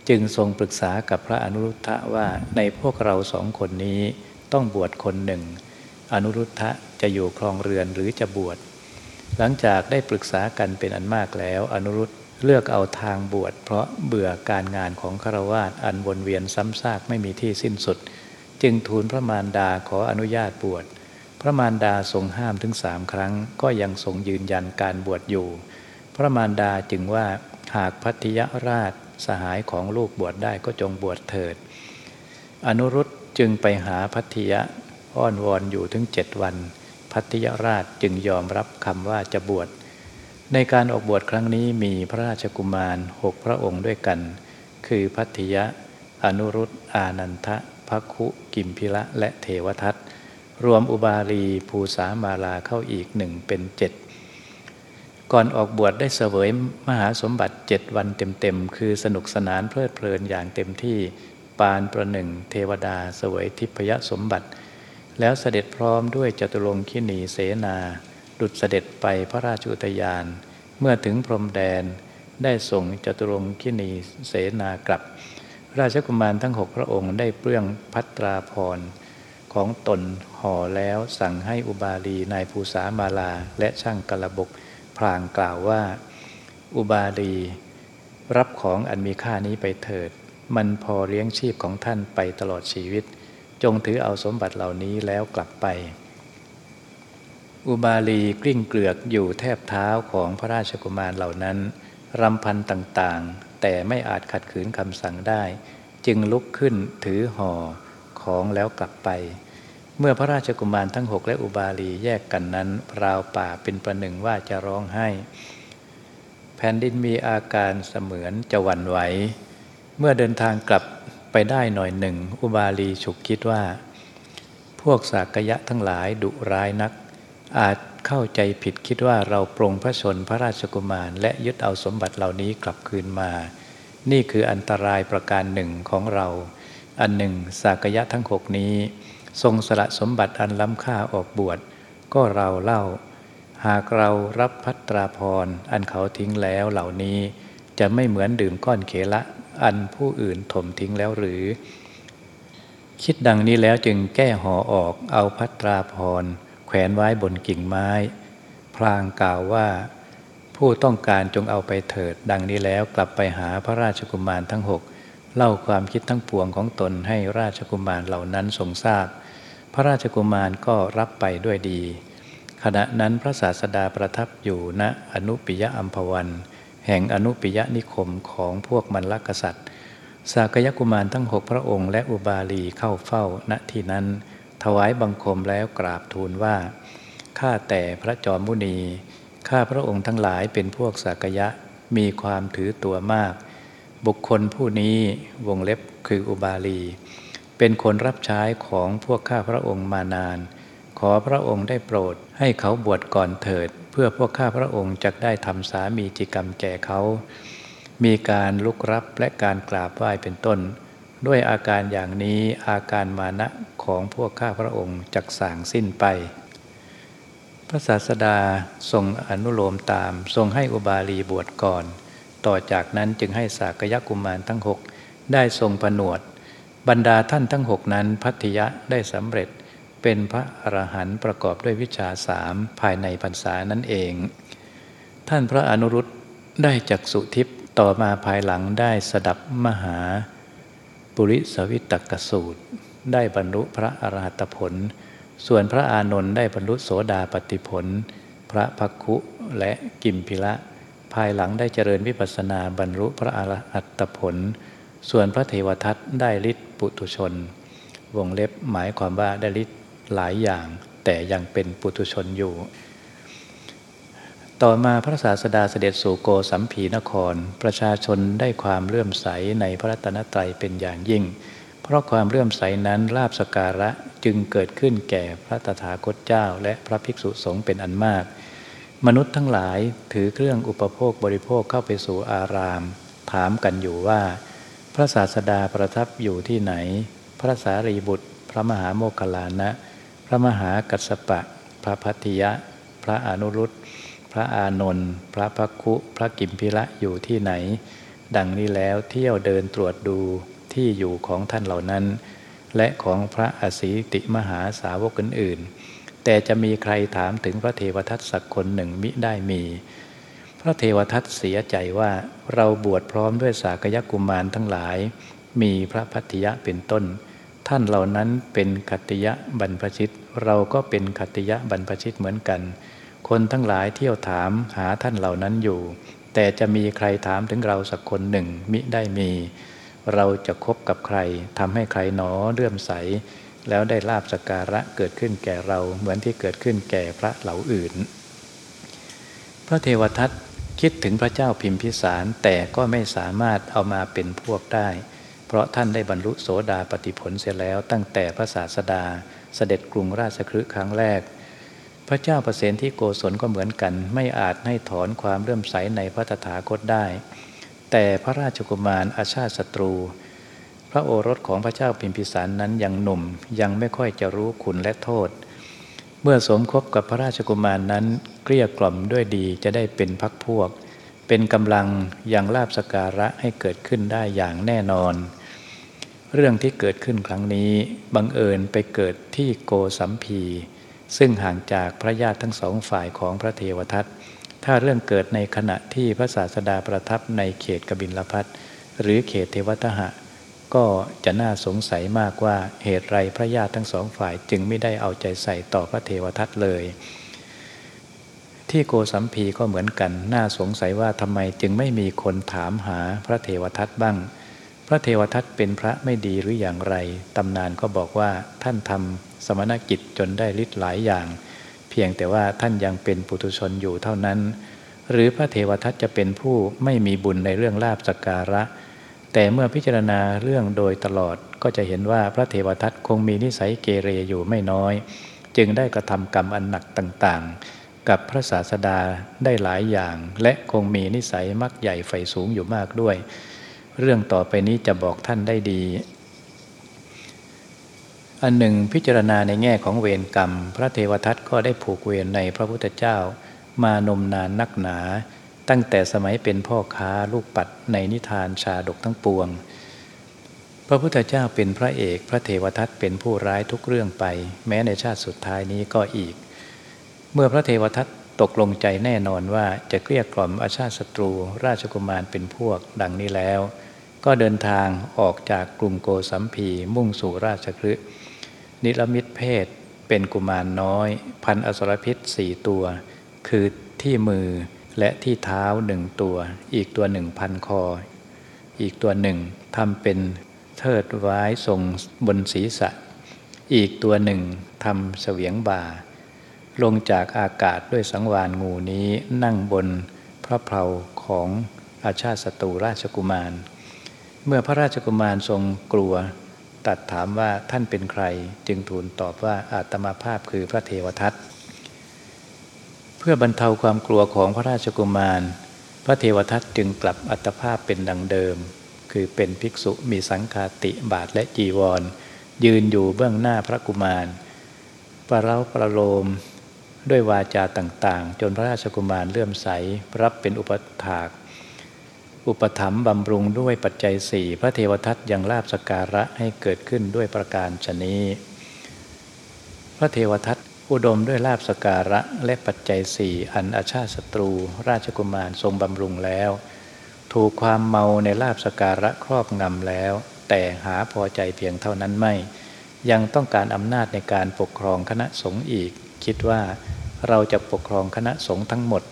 [SPEAKER 1] จึงทรงปรึกษากับพระอนุรุทธะว่าในพวกเราสองคนนี้ต้องบวชคนหนึ่ง อนุรุทธะจะอยู่ครองเรือนหรือจะบวช หลังจากได้ปรึกษากันเป็นอันมากแล้ว อนุรุทธเลือกเอาทางบวชเพราะเบื่อการงานของฆราวาสอันวนเวียนซ้ำซากไม่มีที่สิ้นสุด จึงทูลพระมารดาขออนุญาตบวช ระมารดาทรงห้ามถึงสามครั้ง ก็ยังทรงยืนยันการบวชอยู่ พระมารดาจึงว่าหากพัทยราชสหายของลูกบวชได้ก็จงบวชเถิด อนุรุตจึงไปหาพัทยะอ้อนวอนอยู่ถึงเจ็ดวัน พัทยราชจึงยอมรับคำว่าจะบวช ในการออกบวชครั้งนี้มีพระราชกุมารหกพระองค์ด้วยกัน คือพัทยะ อนุรุตอานันทะพักคุกิมพิละและเทวทัต รวมอุบาลีภูสามาลาเข้าอีกหนึ่งเป็นเจ็ดก่อนออกบวชได้เสวยมหาสมบัติเจ็ดวันเต็มๆ คือสนุกสนานเพลิดเพลินอย่างเต็มที่ปานประหนึ่ง เทวดาเสวยทิพยสมบัติ แล้วเสด็จพร้อมด้วยจตุรงคินีเสนา ดุดเสด็จไปพระราชอุทยาน เมื่อถึงพรมแดนได้ส่งจตุรงคินีเสนากลับ ราชกุมารทั้งหกพระองค์ได้เปลื้องพัตราพร ของตนห่อแล้วสั่งให้อุบาลีนายภูษามาลาและช่างกระบกพลางกล่าวว่า อุบาลีรับของอันมีค่านี้ไปเถิด มันพอเลี้ยงชีพของท่านไปตลอดชีวิต จงถือเอาสมบัติเหล่านี้แล้วกลับไป อุบาลีกลิ้งเกลือกอยู่แทบเท้าของพระราชกุมารเหล่านั้นรำพันต่างๆ แต่ไม่อาจขัดขืนคำสั่งได้ จึงลุกขึ้นถือห่อของแล้วกลับไป เมื่อพระราชกุมารทั้งหกและอุบาลีแยกกันนั้นราวป่าเป็นประหนึ่งว่าจะร้องไห้ แผ่นดินมีอาการเสมือนจะหวั่นไหว เมื่อเดินทางกลับไปได้หน่อยหนึ่ง อุบาลีฉุกคิดว่า พวกสากยะทั้งหลายดุร้ายนัก อาจเข้าใจผิดคิดว่าเราปรงพระชนพระราชกุมาร และยึดเอาสมบัติเหล่านี้กลับคืนมา นี่คืออันตรายประการหนึ่งของเรา อันหนึ่งสากยะทั้งหกนี้ ทรงสละสมบัติอันล้ำค่าออกบวชก็เราเล่า หากเรารับพัตราพรอันเขาทิ้งแล้วเหล่านี้ จะไม่เหมือนดื่มก้อนเขละอันผู้อื่นถมทิ้งแล้วหรือ คิดดังนี้แล้วจึงแก้ห่อออกเอาพัตราพรแขวนไว้บนกิ่งไม้ พลางกล่าวว่า ผู้ต้องการจงเอาไปเถิด ดังนี้แล้วกลับไปหาพระราชกุมารทั้งหกเล่าความคิดทั้งปวงของตนให้ราชกุมารเหล่านั้นทรงทราบ พระราชกุมารก็รับไปด้วยดี ขณะนั้นพระศาสดาประทับอยู่ณอนุปิยะอัมพวัน แห่งอนุปิยะนิคมของพวกมันลกษัตริย์ สากยกุมารทั้งหกพระองค์และอุบาลีเข้าเฝ้าณที่นั้น ถวายบังคมแล้วกราบทูลว่า ข้าแต่พระจอมมุนี ข้าพระองค์ทั้งหลายเป็นพวกสากยะมีความถือตัวมาก บุคคลผู้นี้วงเล็บคืออุบาลี เป็นคนรับใช้ของพวกข้าพระองค์มานาน ขอพระองค์ได้โปรดให้เขาบวชก่อนเถิด เพื่อพวกข้าพระองค์จะได้ทำสามีจิกรรมแก่เขา มีการลุกรับและการกราบไหว้เป็นต้น ด้วยอาการอย่างนี้อาการมานะของพวกข้าพระองค์จักสางสิ้นไป พระศาสดาทรงอนุโลมตามทรงให้อุบาลีบวชก่อน ต่อจากนั้นจึงให้สากยกุมารทั้งหกได้ทรงผนวด บรรดาท่านทั้งหกนั้นพัทยะได้สำเร็จเป็นพระอรหันต์ประกอบด้วยวิชาสามภายในพรรษานั่นเอง ท่านพระอนุรุตได้จักสุทิพต่อมาภายหลังได้สดับมหา ปุริสวิตกสูตร ได้บรรลุพระอรหัตผล ส่วนพระอานนท์ได้บรรลุโสดาปติผล พระภักคุและกิมพิละ ภายหลังได้เจริญวิปัสสนาบรรลุพระอรหัตผล ส่วนพระเทวทัตได้ฤทธิ์ปุตุชน วงเล็บหมายความว่าได้ฤทธิ์หลายอย่าง แต่ยังเป็นปุตุชนอยู่ ต่อมาพระศาสดาเสด็จสู่โกสัมพีนคร ประชาชนได้ความเลื่อมใสในพระรัตนตรัยเป็นอย่างยิ่ง เพราะความเลื่อมใสนั้นลาบสการะจึงเกิดขึ้นแก่พระตถาคตเจ้า และพระภิกษุสงฆ์เป็นอันมาก มนุษย์ทั้งหลายถือเครื่องอุปโภคบริโภคเข้าไปสู่อาราม ถามกันอยู่ว่า พระศาสดาประทับอยู่ที่ไหน พระสารีบุตร พระมหาโมคคลานะ พระมหากัสปะ พระพัทยะ พระอนุรุตพระอานนท์พระพักคุ พระกิมพิระอยู่ที่ไหน ดังนี้แล้วเที่ยวเดินตรวจดูที่อยู่ของท่านเหล่านั้น และของพระอสีติมหาสาวกอื่นๆแต่จะมีใครถามถึงพระเทวทัตสักคนหนึ่งมิได้มี ระเทวทัตเสียใจว่าเราบวชพร้อมด้วยสากยกุมารทั้งหลาย มีพระพัทยะเป็นต้น ท่านเหล่านั้นเป็นขัตติยะบรรพชิต เราก็เป็นขัตติยะบรรพชิตเหมือนกัน คนทั้งหลายเที่ยวถามหาท่านเหล่านั้นอยู่ แต่จะมีใครถามถึงเราสักคนหนึ่งมิได้มี เราจะคบกับใครทำให้ใครหนอเลื่อมใส แล้วได้ลาบสการะเกิดขึ้นแก่เราเหมือนที่เกิดขึ้นแก่พระเหล่าอื่น พระเทวทัต คิดถึงพระเจ้าพิมพิสารแต่ก็ไม่สามารถเอามาเป็นพวกได้ เพราะท่านได้บรรลุโสดาปฏิผลเสียแล้วตั้งแต่พระศาสดาเสด็จกรุงราชคฤห์ครั้งแรก พระเจ้าประเสนที่โกศลก็เหมือนกัน ไม่อาจให้ถอนความเลื่อมใสในพระตถาคตได้ แต่พระราชกุมารอาชาติศัตรู พระโอรสของพระเจ้าพิมพิสารนั้นยังหนุ่มยังไม่ค่อยจะรู้คุณและโทษ เมื่อสมคบกับพระราชกุมารนั้น เกลี้ยกล่อมด้วยดีจะได้เป็นพักพวก เป็นกำลังยังลาบสการะให้เกิดขึ้นได้อย่างแน่นอน เรื่องที่เกิดขึ้นครั้งนี้บังเอิญไปเกิดที่โกสัมพีซึ่งห่างจากพระญาติทั้งสองฝ่ายของพระเทวทัตถ้าเรื่องเกิดในขณะที่พระศาสดาประทับในเขตกบินลพัทหรือเขตเทวทหะ ก็จะน่าสงสัยมากว่าเหตุไรพระญาติทั้งสองฝ่ายจึงไม่ได้เอาใจใส่ต่อพระเทวทัตเลย ที่โกสัมพีก็เหมือนกัน น่าสงสัยว่าทำไมจึงไม่มีคนถามหาพระเทวทัตบ้าง พระเทวทัตเป็นพระไม่ดีหรืออย่างไรตำนานก็บอกว่าท่านทำสมณกิจจนได้ฤทธิ์หลายอย่าง เพียงแต่ว่าท่านยังเป็นปุถุชนอยู่เท่านั้น หรือพระเทวทัตจะเป็นผู้ไม่มีบุญในเรื่องลาบสกการะ แต่เมื่อพิจารณาเรื่องโดยตลอดก็จะเห็นว่าพระเทวทัตคงมีนิสัยเกเรอยู่ไม่น้อย จึงได้กระทำกรรมอันหนักต่างๆ กับพระศาสดาได้หลายอย่าง และคงมีนิสัยมักใหญ่ไฟสูงอยู่มากด้วย เรื่องต่อไปนี้จะบอกท่านได้ดี อันหนึ่งพิจารณาในแง่ของเวรกรรม พระเทวทัตก็ได้ผูกเวรในพระพุทธเจ้ามานมนานนักหนา ตั้งแต่สมัยเป็นพ่อค้าลูกปัดในนิทานชาดกทั้งปวง พระพุทธเจ้าเป็นพระเอกพระเทวทัตเป็นผู้ร้ายทุกเรื่องไป แม้ในชาติสุดท้ายนี้ก็อีก เมื่อพระเทวทัตตกลงใจแน่นอนว่าจะเกลี้ยกล่อมอาชาติศัตรูราชกุมารเป็นพวกดังนี้แล้ว ก็เดินทางออกจากกรุงโกสัมพีมุ่งสู่ราชคฤห์นิรมิตเพศเป็นกุมารน้อย พันอสรพิษสี่ตัว คือที่มือ และที่เท้าหนึ่งตัว อีกตัวหนึ่งพันคอ อีกตัวหนึ่งทำเป็นเทิดไว้ทรงบนศีรษะ อีกตัวหนึ่งทำเสวียงบ่า ลงจากอากาศด้วยสังวานงูนี้นั่งบนพระเพลาของอาชาติศัตรูราชกุมาร เมื่อพระราชกุมารทรงกลัว ตัดถามว่าท่านเป็นใครจึงทูลตอบว่าอาตมาภาพคือพระเทวทัต เพื่อบรรเทาความกลัวของพระราชกุมาร พระเทวทัตจึงกลับอัตภาพเป็นดังเดิม คือเป็นภิกษุมีสังฆาติบาทและจีวร ยืนอยู่เบื้องหน้าพระกุมาร ประเล้าประโลมด้วยวาจาต่างๆ จนพระราชกุมารเลื่อมใสรับเป็นอุปถาก อุปถัมภ์บำรุงด้วยปัจจัยสี่พระเทวทัตยังลาบสการะให้เกิดขึ้นด้วยประการชนี้ พระเทวทัต อุดมด้วยลาบสการะและปัจจัยสี่อันอาชาติศัตรู ราชกุมารทรงบำรุงแล้ว ถูกความเมาในลาบสการะครอบงำแล้ว แต่หาพอใจเพียงเท่านั้นไม่ ยังต้องการอำนาจในการปกครองคณะสงฆ์อีก คิดว่าเราจะปกครองคณะสงฆ์ทั้งหมด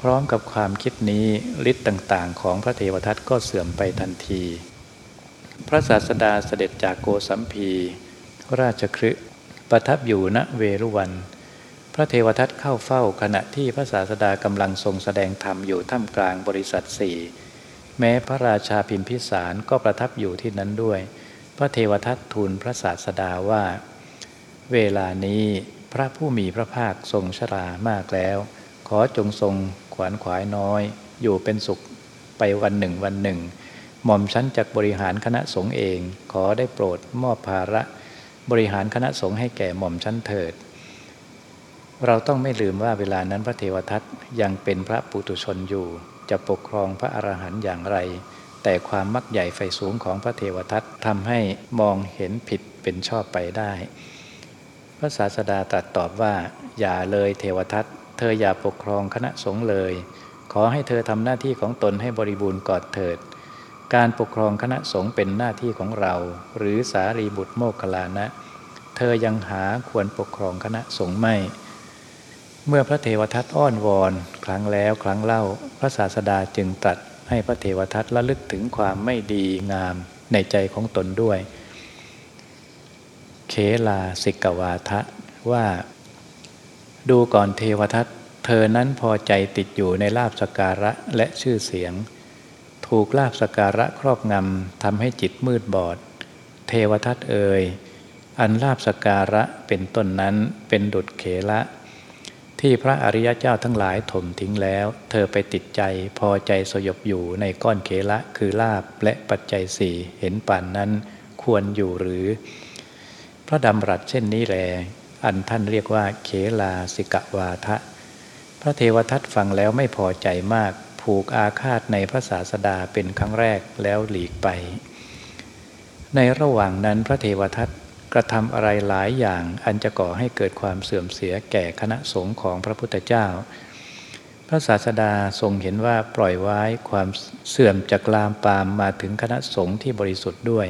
[SPEAKER 1] พร้อมกับความคิดนี้ฤทธิ์ต่างๆ ของพระเทวทัตก็เสื่อมไปทันที พระศาสดาเสด็จจากโกสัมพีราชครึ ประทับอยู่ณเวรุวัน พระเทวทัตเข้าเฝ้าขณะที่พระศาสดากำลังทรงแสดงธรรมอยู่ท่ามกลางบริษัทสี่แม้พระราชาพิมพิสารก็ประทับอยู่ที่นั้นด้วย พระเทวทัตทูลพระศาสดาว่า เวลานี้พระผู้มีพระภาคทรงชรามากแล้ว ขอจงทรงขวานขวายน้อย อยู่เป็นสุขไปวันหนึ่งวันหนึ่ง หม่อมชั้นจากบริหารคณะสงฆ์เอง ขอได้โปรดมอบภาระ บริหารคณะสงฆ์ให้แก่หม่อมชั้นเถิด เราต้องไม่ลืมว่าเวลานั้นพระเทวทัตยังเป็นพระปุตุชนอยู่ จะปกครองพระอรหันต์อย่างไร แต่ความมักใหญ่ไฟสูงของพระเทวทัตทำให้มองเห็นผิดเป็นชอบไปได้ พระศาสดาตรัสตอบว่า อย่าเลยเทวทัตเธออย่าปกครองคณะสงฆ์เลย ขอให้เธอทำหน้าที่ของตนให้บริบูรณ์ก่อนเถิด การปกครองคณะสงฆ์เป็นหน้าที่ของเรา หรือสารีบุตรโมคคลานะ เธอยังหาควรปกครองคณะสงฆ์ไม่ เมื่อพระเทวทัตอ้อนวอน ครั้งแล้วครั้งเล่า พระศาสดาจึงตรัสให้พระเทวทัตระลึกถึงความไม่ดีงามในใจของตนด้วย เคลาสิกวาทะว่า ดูก่อนเทวทัตเธอนั้นพอใจติดอยู่ในลาบสการะและชื่อเสียง ถูกลาบสการะครอบงำทำให้จิตมืดบอด เทวทัตเอ่ยอันลาบสการะเป็นต้นนั้นเป็นดุจเขละ ที่พระอริยเจ้าทั้งหลายถมทิ้งแล้ว เธอไปติดใจพอใจสยบอยู่ในก้อนเขละคือลาบและปัจจัยสี่เห็นป่านนั้นควรอยู่หรือ พระดำรัสเช่นนี้แล อันท่านเรียกว่าเขลาสิกวาทะ พระเทวทัตฟังแล้วไม่พอใจมาก ผูกอาฆาตในพระศาสดาเป็นครั้งแรกแล้วหลีกไป ในระหว่างนั้นพระเทวทัตกระทำอะไรหลายอย่างอันจะก่อให้เกิดความเสื่อมเสียแก่คณะสงฆ์ของพระพุทธเจ้า พระศาสดาทรงเห็นว่าปล่อยไว้ความเสื่อมจากลามปามมาถึงคณะสงฆ์ที่บริสุทธิ์ด้วย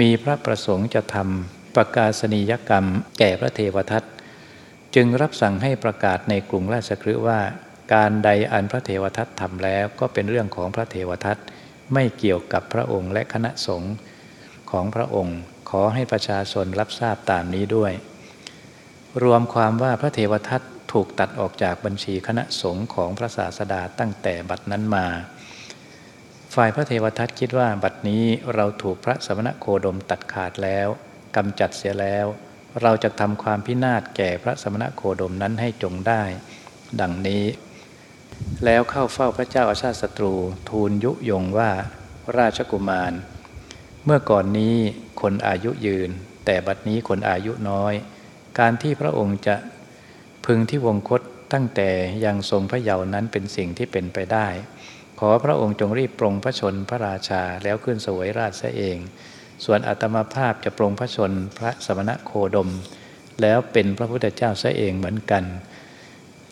[SPEAKER 1] มีพระประสงค์จะทำประกาศนียกรรมแก่พระเทวทัตจึงรับสั่งให้ประกาศในกรุงราชคฤห์ว่า การใดอันพระเทวทัตทำแล้ว ก็เป็นเรื่องของพระเทวทัตไม่เกี่ยวกับพระองค์และคณะสงฆ์ของพระองค์ ขอให้ประชาชนรับทราบตามนี้ด้วย รวมความว่าพระเทวทัตถูกตัดออกจากบัญชีคณะสงฆ์ของพระศาสดาตั้งแต่บัดนั้นมา ฝ่ายพระเทวทัตคิดว่าบัดนี้เราถูกพระสมณโคดมตัดขาดแล้วกำจัดเสียแล้ว เราจะทำความพินาศแก่พระสมณโคดมนั้นให้จงได้ ดังนี้ แล้วเข้าเฝ้าพระเจ้าอาชาติศัตรู ทูลยุยงว่าราชกุมาร เมื่อก่อนนี้คนอายุยืน แต่บัดนี้คนอายุน้อย การที่พระองค์จะพึงที่วงคตตั้งแต่ยังทรงพระเยาว์นั้นเป็นสิ่งที่เป็นไปได้ ขอพระองค์จงรีบปรงพระชนพระราชาแล้วขึ้นสวยราชเสเอง ส่วนอาตมาภาพจะปรงพระชนพระสมณะโคดม แล้วเป็นพระพุทธเจ้าเสียเองเหมือนกัน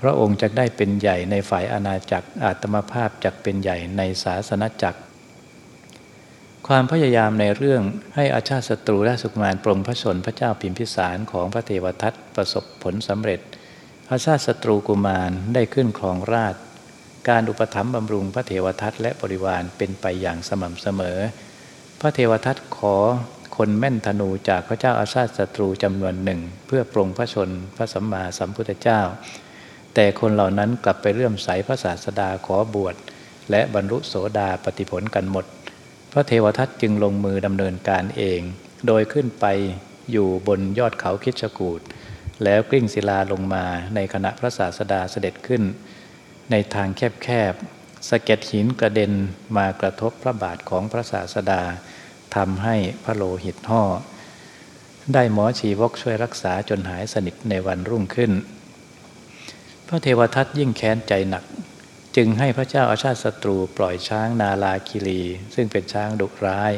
[SPEAKER 1] ระองค์จะได้เป็นใหญ่ในฝ่ายอาณาจักรอาตมาภาพจะเป็นใหญ่ในศาสนจักร ความพยายามในเรื่องให้อาชาติศัตรูราชสุกมารปรงพระชนพระเจ้าพิมพิสารของพระเทวทัตประสบผลสำเร็จ อาชาติศัตรูกุมารได้ขึ้นครองราช การอุปถัมภ์บำรุงพระเทวทัตและบริวารเป็นไปอย่างสม่ำเสมอ พระเทวทัตขอคนแม่นธนูจากพระเจ้าอาชาติศัตรูจำนวนหนึ่ง เพื่อปรงพระชนพระสัมมาสัมพุทธเจ้า แต่คนเหล่านั้นกลับไปเลื่อมใสพระศาสดาขอบวช และบรรลุโสดาปฏิผลกันหมด พระเทวทัตจึงลงมือดำเนินการเอง โดยขึ้นไปอยู่บนยอดเขาคิดชกูดแล้วกลิ้งศิลาลงมาในขณะพระศาสดาเสด็จขึ้น ในทางแคบๆสะเก็ดหินกระเด็นมากระทบพระบาทของพระศาสดาทำให้พระโลหิตห่อได้หมอชีวกช่วยรักษาจนหายสนิทในวันรุ่งขึ้น พระเทวทัตยิ่งแค้นใจหนัก จึงให้พระเจ้าอาชาติศัตรูปล่อยช้างนาลาคิรี ซึ่งเป็นช้างดุร้าย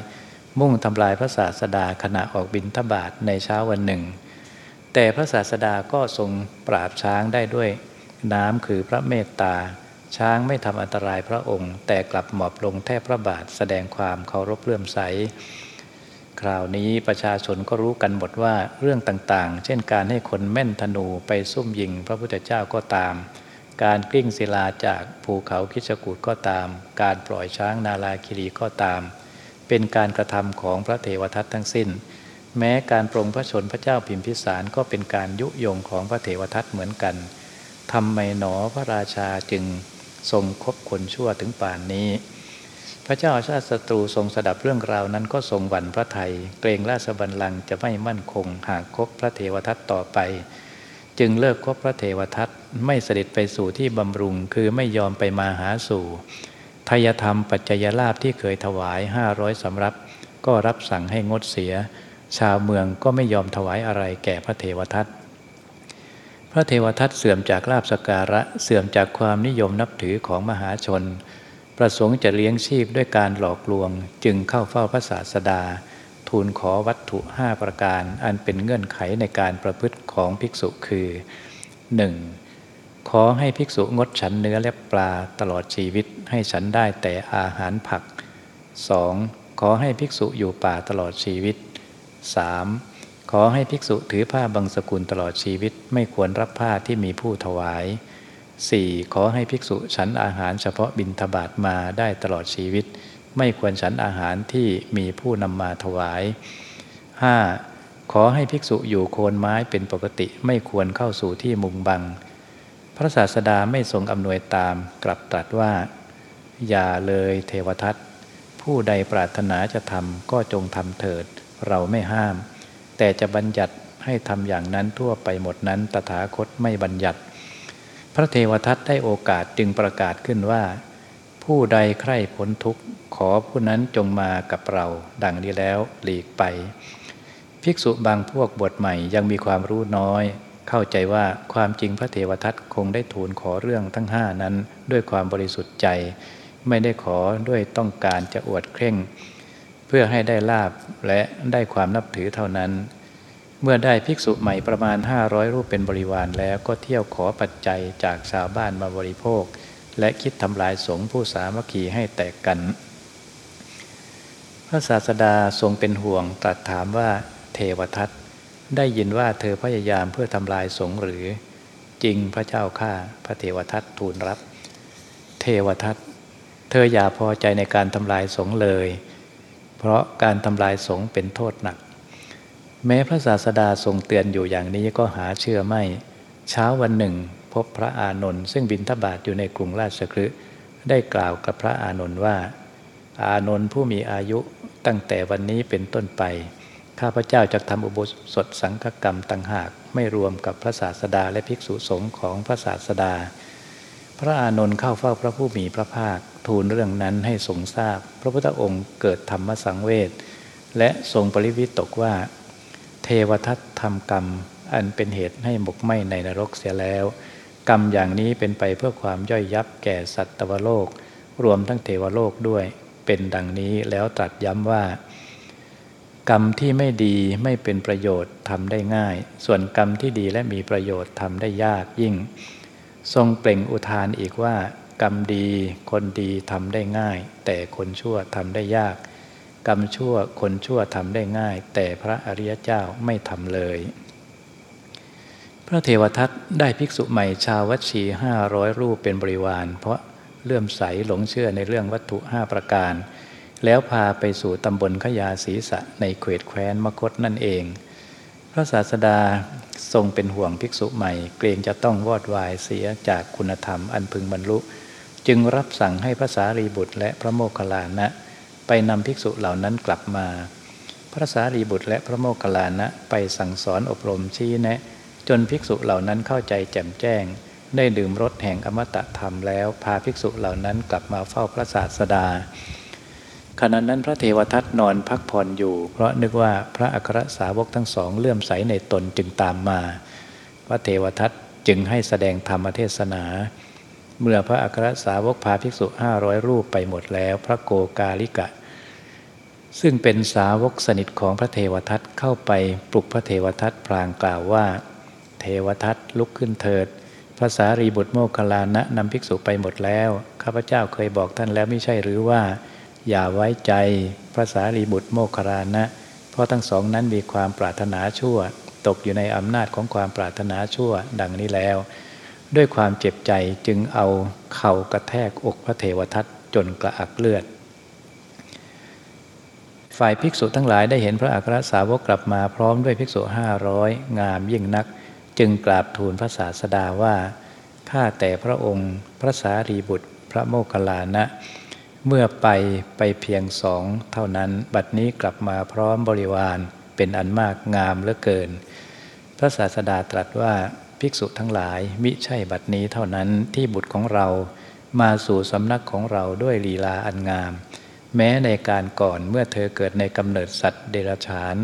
[SPEAKER 1] มุ่งทำลายพระศาสดาขณะออกบินทบาทในเช้าวันหนึ่ง แต่พระศาสดาก็ทรงปราบช้างได้ด้วย น้ำคือพระเมตตา ช้างไม่ทำอันตรายพระองค์ แต่กลับหมอบลงแทบพระบาทแสดงความเคารพเลื่อมใส คราวนี้ประชาชนก็รู้กันหมดว่าเรื่องต่างๆ เช่นการให้คนแม่นธนูไปซุ่มยิงพระพุทธเจ้าก็ตาม การกลิ้งศิลาจากภูเขาคิชกูดก็ตาม การปล่อยช้างนาลาคิรีก็ตาม เป็นการกระทำของพระเทวทัตทั้งสิ้น แม้การปรงพระชนพระเจ้าพิมพิสารก็เป็นการยุยงของพระเทวทัตเหมือนกันทำไมหนอพระราชาจึงทรงคบคนชั่วถึงป่านนี้ พระเจ้าชาติศัตรูทรงสดับเรื่องราวนั้นก็ทรงหวั่นพระไทย เกรงราชบัลลังก์จะไม่มั่นคงหากคบพระเทวทัตต่อไป จึงเลิกคบพระเทวทัตไม่เสด็จไปสู่ที่บำรุงคือไม่ยอมไปมาหาสู่ทายธรรมปัจจยลาภที่เคยถวายห้าร้อยสำรับ ก็รับสั่งให้งดเสีย ชาวเมืองก็ไม่ยอมถวายอะไรแก่พระเทวทัตพระเทวทัตเสื่อมจากลาบสการะเสื่อมจากความนิยมนับถือของมหาชน ประสงค์จะเลี้ยงชีพด้วยการหลอกลวง จึงเข้าเฝ้าพระศาสดา ทูลขอวัตถุห้าประการ อันเป็นเงื่อนไขในการประพฤติของภิกษุคือ 1. ขอให้ภิกษุงดฉันเนื้อและปลาตลอดชีวิตให้ฉันได้แต่อาหารผัก 2. ขอให้ภิกษุอยู่ป่าตลอดชีวิต 3. ขอให้ภิกษุถือผ้าบางสกุลตลอดชีวิตไม่ควรรับผ้าที่มีผู้ถวาย 4. ขอให้ภิกษุฉันอาหารเฉพาะบินทบาทมาได้ตลอดชีวิต ไม่ควรฉันอาหารที่มีผู้นำมาถวาย 5. ขอให้ภิกษุอยู่โคนไม้เป็นปกติไม่ควรเข้าสู่ที่มุงบัง พระศาสดาไม่ทรงอำนวยตามกลับตรัสว่า อย่าเลยเทวทัตผู้ใดปรารถนาจะทำก็จงทำเถิด เราไม่ห้าม แต่จะบัญญัติให้ทำอย่างนั้นทั่วไปหมดนั้นตถาคตไม่บัญญัติ พระเทวทัตได้โอกาสจึงประกาศขึ้นว่า ผู้ใดใคร่พ้นทุกข์ขอผู้นั้นจงมากับเรา ดังนี้แล้วหลีกไป ภิกษุบางพวกบวชใหม่ยังมีความรู้น้อย เข้าใจว่าความจริงพระเทวทัตคงได้ทูลขอเรื่องทั้งห้านั้นด้วยความบริสุทธิ์ใจ ไม่ได้ขอด้วยต้องการจะอวดเคร่ง เพื่อให้ได้ลาบและได้ความนับถือเท่านั้น เมื่อได้ภิกษุใหม่ประมาณ 500 รูปเป็นบริวารแล้วก็เที่ยวขอปัจจัยจากชาวบ้านมาบริโภค และคิดทำลายสงฆ์ผู้สามัคคีให้แตกกัน พระศาสดาทรงเป็นห่วงตรัสถามว่าเทวทัตได้ยินว่าเธอพยายามเพื่อทำลายสงฆ์หรือ จริงพระเจ้าข้าพระเทวทัตทูลรับ เทวทัตเธออย่าพอใจในการทำลายสงเลย เพราะการทำลายสงเป็นโทษหนัก แม้พระศาสดาทรงเตือนอยู่อย่างนี้ก็หาเชื่อไม่ เช้าวันหนึ่ง พบพระอานนท์ซึ่งบินทบาทอยู่ในกรุงราชคฤห์ได้กล่าวกับพระอานนท์ว่า อานนท์ผู้มีอายุตั้งแต่วันนี้เป็นต้นไป ข้าพเจ้าจะทำอุโบสถสังฆกรรมต่างหาก ไม่รวมกับพระศาสดาและภิกษุสงฆ์ของพระศาสดา พระอานนท์เข้าเฝ้าพระผู้มีพระภาค ทูลเรื่องนั้นให้ทรงทราบ พระพุทธองค์เกิดธรรมสังเวชและทรงปริวิตกว่า เทวทัตทำกรรม อันเป็นเหตุให้หมกไหมในนรกเสียแล้ว กรรมอย่างนี้เป็นไปเพื่อความย่อยยับแก่สัตวโลก รวมทั้งเทวโลกด้วย เป็นดังนี้แล้วตรัสย้ำว่า กรรมที่ไม่ดีไม่เป็นประโยชน์ทำได้ง่าย ส่วนกรรมที่ดีและมีประโยชน์ทำได้ยากยิ่ง ทรงเปล่งอุทานอีกว่า กรรมดีคนดีทำได้ง่าย แต่คนชั่วทำได้ยาก กรรมชั่วคนชั่วทำได้ง่าย แต่พระอริยเจ้าไม่ทำเลย พระเทวทัตได้ภิกษุใหม่ชาววัชีห้าร้อยรูปเป็นบริวาร เพราะเลื่อมใสหลงเชื่อในเรื่องวัตถุห้าประการ แล้วพาไปสู่ตำบลขยาศีสะในเขตแคว้นมคตนั่นเอง พระศาสดาทรงเป็นห่วงภิกษุใหม่ เกรงจะต้องวอดวายเสียจากคุณธรรมอันพึงบรรลุ จึงรับสั่งให้พระสารีบุตรและพระโมคคัลลานะ ไปนำภิกษุเหล่านั้นกลับมา พระสารีบุตรและพระโมคคัลลานะไปสั่งสอนอบรมชี้แนะ จนภิกษุเหล่านั้นเข้าใจแจ่มแจ้ง ได้ดื่มรสแห่งอมตะธรรมแล้ว พาภิกษุเหล่านั้นกลับมาเฝ้าพระศาสดาขณะนั้นพระเทวทัตนอนพักผ่อนอยู่ เพราะนึกว่าพระอัครสาวกทั้งสองเลื่อมใสในตนจึงตามมา พระเทวทัตจึงให้แสดงธรรมเทศนา เมื่อพระอัครสาวกพาภิกษุห้าร้อยรูปไปหมดแล้ว พระโกกาลิกะ ซึ่งเป็นสาวกสนิทของพระเทวทัตเข้าไปปลุกพระเทวทัตพลางกล่าวว่า เทวทัตลุกขึ้นเถิดภาษารีบุตรโมคคลานะนำภิกษุไปหมดแล้ว ข้าพเจ้าเคยบอกท่านแล้วไม่ใช่หรือว่า อย่าไว้ใจภาษารีบุตรโมคคลานะ เพราะทั้งสองนั้นมีความปรารถนาชั่ว ตกอยู่ในอำนาจของความปรารถนาชั่ว ดังนี้แล้ว ด้วยความเจ็บใจจึงเอาเข่ากระแทกอกพระเทวทัตจนกระอักเลือด ฝ่ายภิกษุทั้งหลายได้เห็นพระอัครสาวกกลับมาพร้อมด้วยภิกษุห้าร้อยงามยิ่งนัก จึงกราบทูลพระศาสดาว่า ข้าแต่พระองค์ พระสารีบุตร พระโมคคัลลานะ เมื่อไปไปเพียงสองเท่านั้น บัดนี้กลับมาพร้อมบริวารเป็นอันมากงามเหลือเกิน พระศาสดาตรัสว่า ภิกษุทั้งหลายมิใช่บัดนี้เท่านั้นที่บุตรของเรามาสู่สำนักของเราด้วยลีลาอันงาม แม้ในการก่อนเมื่อเธอเกิดในกำเนิดสัตว์เดรัจฉาน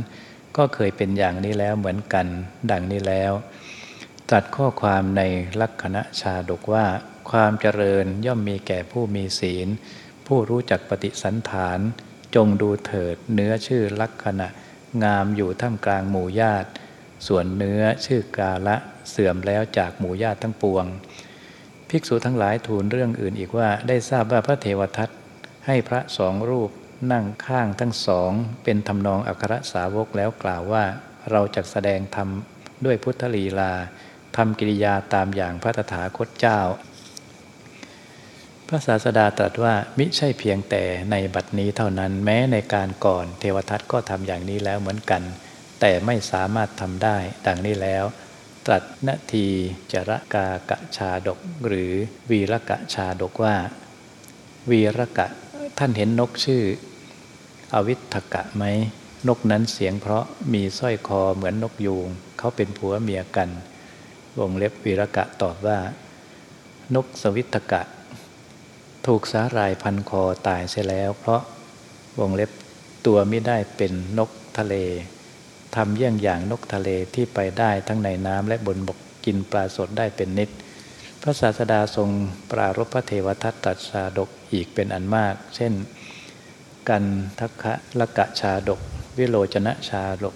[SPEAKER 1] ก็เคยเป็นอย่างนี้แล้วเหมือนกัน ดังนี้แล้ว ตัดข้อความในลักษณะชาดกว่า ความเจริญย่อมมีแก่ผู้มีศีล ผู้รู้จักปฏิสันฐาน จงดูเถิดเนื้อชื่อลักษณะงามอยู่ท่ามกลางหมู่ญาติ ส่วนเนื้อชื่อกาละเสื่อมแล้วจากหมู่ญาติทั้งปวง ภิกษุทั้งหลายทูลเรื่องอื่นอีกว่าได้ทราบว่าพระเทวทัตให้พระสองรูปนั่งข้างทั้งสอง เป็นทำนองอัครสาวกแล้วกล่าวว่าเราจะแสดงธรรมด้วยพุทธลีลาทำกิริยาตามอย่างพระตถาคตเจ้า พระศาสดาตรัสว่ามิใช่เพียงแต่ในบัดนี้เท่านั้นแม้ในการก่อนเทวทัตก็ทำอย่างนี้แล้วเหมือนกัน แต่ไม่สามารถทำได้ ดังนี้แล้ว ตรัสนาทีจรกากะชาดก หรือวีรกะชาดกว่า วีรกะท่านเห็นนกชื่อ อวิทกะไหมนกนั้นเสียงเพราะมีสร้อยคอเหมือนนกยูงเขาเป็นผัวเมียกัน วงเล็บวีรกะตอบว่า นกสวิตกะ ถูกสาหร่ายพันคอตายเสียแล้ว เพราะวงเล็บตัวไม่ได้เป็นนกทะเล ทำเยี่ยงอย่างนกทะเลที่ไปได้ทั้งในน้ำและบนบกกินปลาสดได้เป็นนิด พระศาสดาทรงปรารพระเทวทัตตัดชาดกอีกเป็นอันมาก เช่น กันทักคะละกะชาดก วิโรจนะชาดก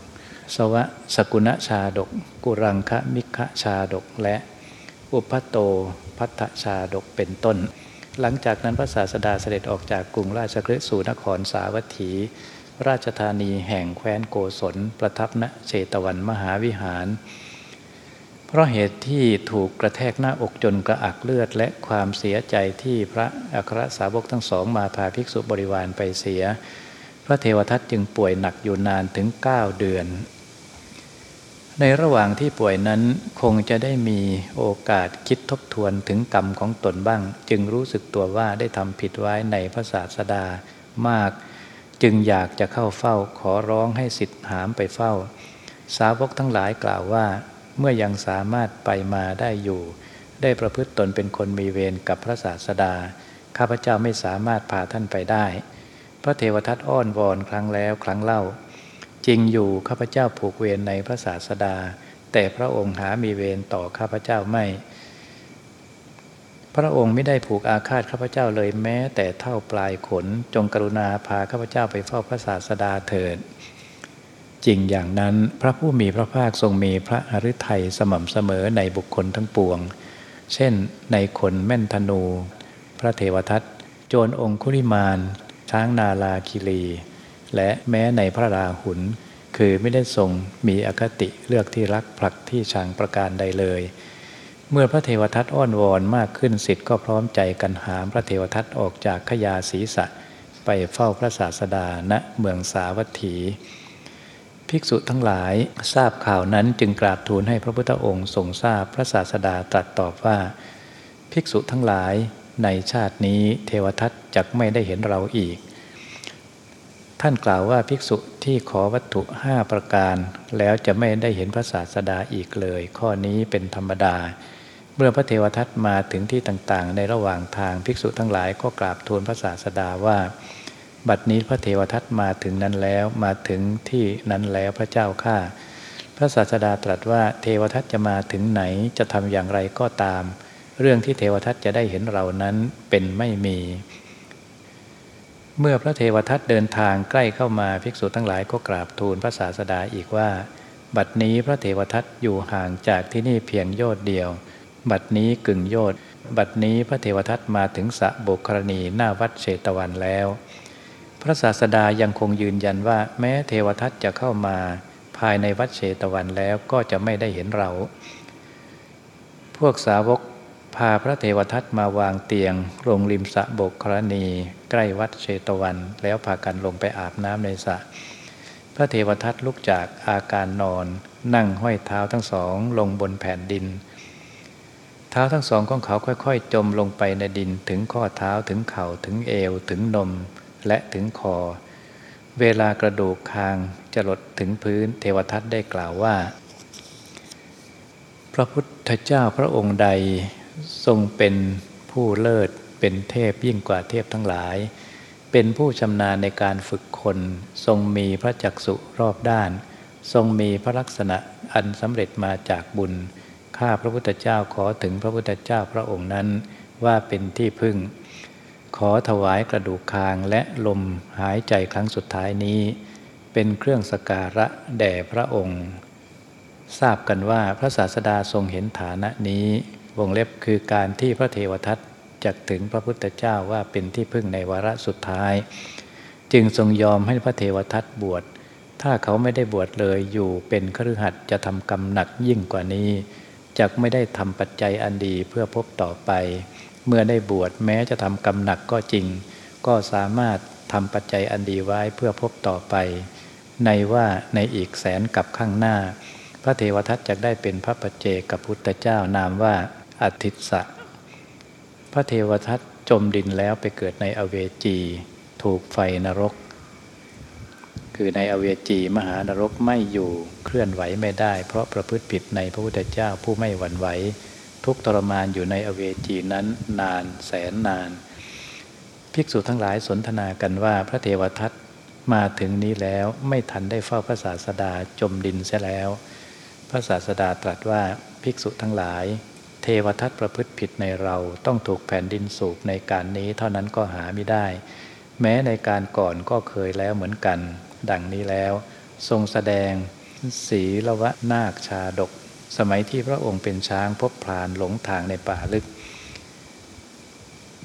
[SPEAKER 1] สวะสกุณชาดก กุรังคะมิคะชาดก และอุปโตพัทชาดกเป็นต้น หลังจากนั้นพระศาสดาเสด็จออกจากกรุงราชคฤห์สู่นครสาวัตถี ราชธานีแห่งแคว้นโกศลประทับณเชตวันมหาวิหาร เพราะเหตุที่ถูกกระแทกหน้าอกจนกระอักเลือดและความเสียใจที่พระอัครสาวกทั้งสองมาพาภิกษุบริวารไปเสีย พระเทวทัตจึงป่วยหนักอยู่นานถึง 9 เดือน ในระหว่างที่ป่วยนั้นคงจะได้มีโอกาสคิดทบทวนถึงกรรมของตนบ้าง จึงรู้สึกตัวว่าได้ทำผิดไว้ในพระศาสดามาก จึงอยากจะเข้าเฝ้าขอร้องให้สิทธิ์หามไปเฝ้า สาวกทั้งหลายกล่าวว่า เมื่อยังสามารถไปมาได้อยู่ ได้ประพฤติตนเป็นคนมีเวรกับพระศาสดา ข้าพเจ้าไม่สามารถพาท่านไปได้ พระเทวทัตอ้อนวอนครั้งแล้วครั้งเล่า จริงอยู่ข้าพเจ้าผูกเวรในพระศาสดา แต่พระองค์หามีเวรต่อข้าพเจ้าไม่ พระองค์ไม่ได้ผูกอาฆาตข้าพเจ้าเลยแม้ แต่เท่าปลายขนจงกรุณาพาข้าพเจ้าไปเฝ้าพระศาสดาเถิด จริงอย่างนั้นพระผู้มีพระภาคทรงมีพระอฤทัยสม่ำเสมอในบุคคลทั้งปวง เช่น ในคนแม่นธนู พระเทวทัตโจรองคุลิมานช้างนาลาคิรี และแม้ในพระราหุลคือไม่ได้ทรงมีอคติเลือกที่รักผลักที่ชังประการใดเลย เมื่อพระเทวทัตอ้อนวอนมากขึ้นสิทธิ์ก็พร้อมใจกันหามพระเทวทัตออกจากขยาศีสะไปเฝ้าพระศาสดาณเมืองสาวัตถี ภิกษุทั้งหลายทราบข่าวนั้นจึงกราบทูลให้พระพุทธองค์ทรงทราบพระศาสดาตรัสตอบว่า ภิกษุทั้งหลายในชาตินี้เทวทัตจักไม่ได้เห็นเราอีก ท่านกล่าวว่าภิกษุที่ขอวัตถุห้าประการ แล้วจะไม่ได้เห็นพระศาสดาอีกเลย ข้อนี้เป็นธรรมดา เมื่อพระเทวทัตมาถึงที่ต่างๆ ในระหว่างทางภิกษุทั้งหลายก็กราบทูลพระศาสดาว่า บัดนี้พระเทวทัตมาถึงนั้นแล้วมาถึงที่นั้นแล้วพระเจ้าข้าพระศาสดาตรัสว่าเทวทัตจะมาถึงไหนจะทำอย่างไรก็ตาม เรื่องที่เทวทัตจะได้เห็นเรานั้นเป็นไม่มี เมื่อพระเทวทัตเดินทางใกล้เข้ามาภิกษุทั้งหลายก็กราบทูลพระศาสดาอีกว่า บัดนี้พระเทวทัตอยู่ห่างจากที่นี่เพียงโยชน์เดียว บัดนี้กึ่งโยชน์บัดนี้พระเทวทัตมาถึงสะโบกรณีหน้าวัดเชตวันแล้ว พระศาสดายังคงยืนยันว่าแม้เทวทัตจะเข้ามาภายในวัดเชตวันแล้วก็จะไม่ได้เห็นเรา พวกสาวกพาพระเทวทัตมาวางเตียงลงริมสะโบกกรณี ใกล้วัดเชตวัน แล้วพากันลงไปอาบน้ำในสระพระเทวทัตลุกจากอาการนอน นั่งห้อยเท้าทั้งสองลงบนแผ่นดิน ท้าทั้งสองของเขาค่อยๆ จมลงไปในดินถึงข้อเท้าถึงเข่าถึงเอว ถึงนมและถึงคอ เวลากระดูกคางจะหลดถึงพื้นเทวทัตได้กล่าวว่า พระพุทธเจ้าพระองค์ใดทรงเป็นผู้เลิศเป็นเทพยิ่งกว่าเทพทั้งหลาย เป็นผู้ชำนาญในการฝึกคน ทรงมีพระจักสุรอบด้าน ทรงมีพระลักษณะอันสำเร็จมาจากบุญ ข้าพระพุทธเจ้าขอถึงพระพุทธเจ้าพระองค์นั้นว่าเป็นที่พึ่ง ขอถวายกระดูกคางและลมหายใจครั้งสุดท้ายนี้ เป็นเครื่องสการะแด่พระองค์ ทราบกันว่าพระศาสดาทรงเห็นฐานะนี้วงเล็บคือการที่พระเทวทัตจักถึงพระพุทธเจ้าว่าเป็นที่พึ่งในวาระสุดท้าย จึงทรงยอมให้พระเทวทัตบวช ถ้าเขาไม่ได้บวชเลยอยู่เป็นคฤหัสถ์จะทำกรรมหนักยิ่งกว่านี้ จักไม่ได้ทำปัจจัยอันดีเพื่อพบต่อไป เมื่อได้บวชแม้จะทำกรรมหนักก็จริง ก็สามารถทำปัจจัยอันดีไว้เพื่อพบต่อไป ในว่าในอีกแสนกับข้างหน้า พระเทวทัตจะได้เป็นพระปัจเจกับพุทธเจ้านามว่าอธิสะ พระเทวทัตจมดินแล้วไปเกิดในอเวจี ถูกไฟนรก คือในอเวจีมหานรกไม่อยู่เคลื่อนไหวไม่ได้ เพราะประพฤติผิดในพระพุทธเจ้าผู้ไม่หวั่นไหว ทุกทรมานอยู่ในอเวจีนั้นนานแสนนาน ภิกษุทั้งหลายสนทนากันว่าพระเทวทัตมาถึงนี้แล้วไม่ทันได้เฝ้าพระศาสดาจมดินเสียแล้ว พระศาสดาตรัสว่าภิกษุทั้งหลาย เทวทัตประพฤติผิดในเราต้องถูกแผ่นดินสูบในการนี้เท่านั้นก็หาไม่ได้ แม้ในการก่อนก็เคยแล้วเหมือนกัน ดังนี้แล้ว ทรงแสดงศีลวะนาคชาดก สมัยที่พระองค์เป็นช้างพบพรานหลงทางในป่าลึก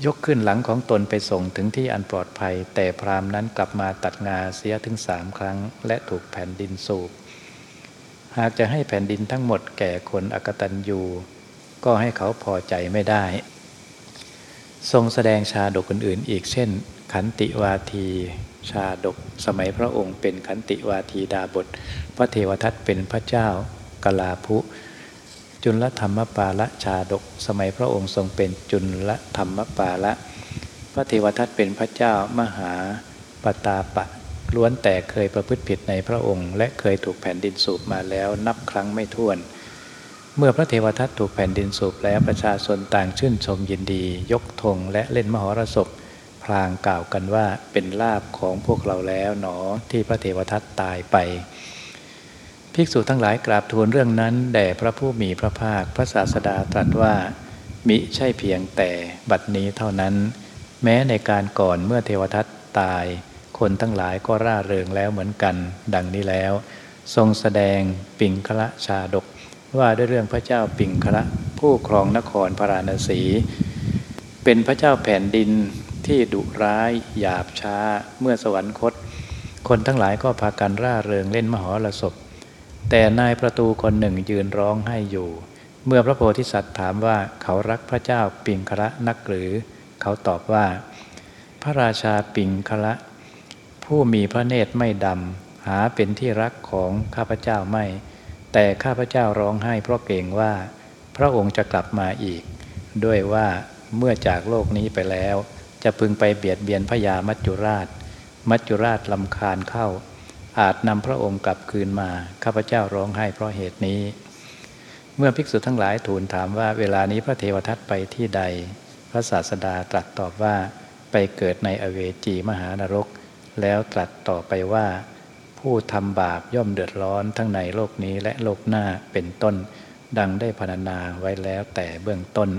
[SPEAKER 1] ยกขึ้นหลังของตนไปส่งถึงที่อันปลอดภัย แต่พรามนั้นกลับมาตัดงาเสียถึงสามครั้ง และถูกแผ่นดินสูบ หากจะให้แผ่นดินทั้งหมดแก่คนอกตันยูก็ให้เขาพอใจไม่ได้ ทรงแสดงชาดกอื่นๆอีกเช่น ขันติวาที ชาดก สมัยพระองค์เป็นขันติวาทีดาบท พระเทวทัตเป็นพระเจ้ากลาภุจุลธรรมปาละชาดก สมัยพระองค์ทรงเป็นจุลธรรมปาละ พระเทวทัตเป็นพระเจ้ามหาปตาปะล้วนแต่เคยประพฤติผิดในพระองค์ และเคยถูกแผ่นดินสูบมาแล้วนับครั้งไม่ถ้วน เมื่อพระเทวทัตถูกแผ่นดินสูบแล้วประชาชนต่างชื่นชมยินดี ยกธงและเล่นมหรสพ พลางกล่าวกันว่าเป็นลาบของพวกเราแล้วหนอที่พระเทวทัตตายไป ภิกษุทั้งหลายกราบทูลเรื่องนั้น แด่พระผู้มีพระภาคพระศาสดาตรัสว่า มิใช่เพียงแต่บัดนี้เท่านั้น แม้ในการก่อนเมื่อเทวทัตตาย คนทั้งหลายก็ร่าเริงแล้วเหมือนกัน ดังนี้แล้ว ทรงแสดงปิงคละชาดก ว่าด้วยเรื่องพระเจ้าปิงคละผู้ครองนครพราราณสีเป็นพระเจ้าแผ่นดิน ที่ดุร้าย หยาบช้า เมื่อสวรรคต คนทั้งหลายก็พากันร่าเริงเล่นมหรสพ แต่นายประตูคนหนึ่งยืนร้องให้อยู่ เมื่อพระโพธิสัตว์ถามว่าเขารักพระเจ้าปิงคละนักหรือ เขาตอบว่า พระราชาปิงคละผู้มีพระเนตรไม่ดำหาเป็นที่รักของข้าพเจ้าไม่ แต่ข้าพเจ้าร้องไห้เพราะเกรงว่า พระองค์จะกลับมาอีก ด้วยว่าเมื่อจากโลกนี้ไปแล้ว จะพึงไปเบียดเบียนพญามัจจุราช มัจจุราชลำคาญเข้า อาจนำพระองค์กลับคืนมา ข้าพเจ้าร้องไห้เพราะเหตุนี้ เมื่อภิกษุทั้งหลายทูลถามว่าเวลานี้พระเทวทัตไปที่ใด พระศาสดาตรัสตอบว่าไปเกิดในอเวจีมหานรก แล้วตรัสต่อไปว่า ผู้ทำบาปย่อมเดือดร้อนทั้งในโลกนี้และโลกหน้าเป็นต้น ดังได้พรรณนาไว้แล้วแต่เบื้องต้น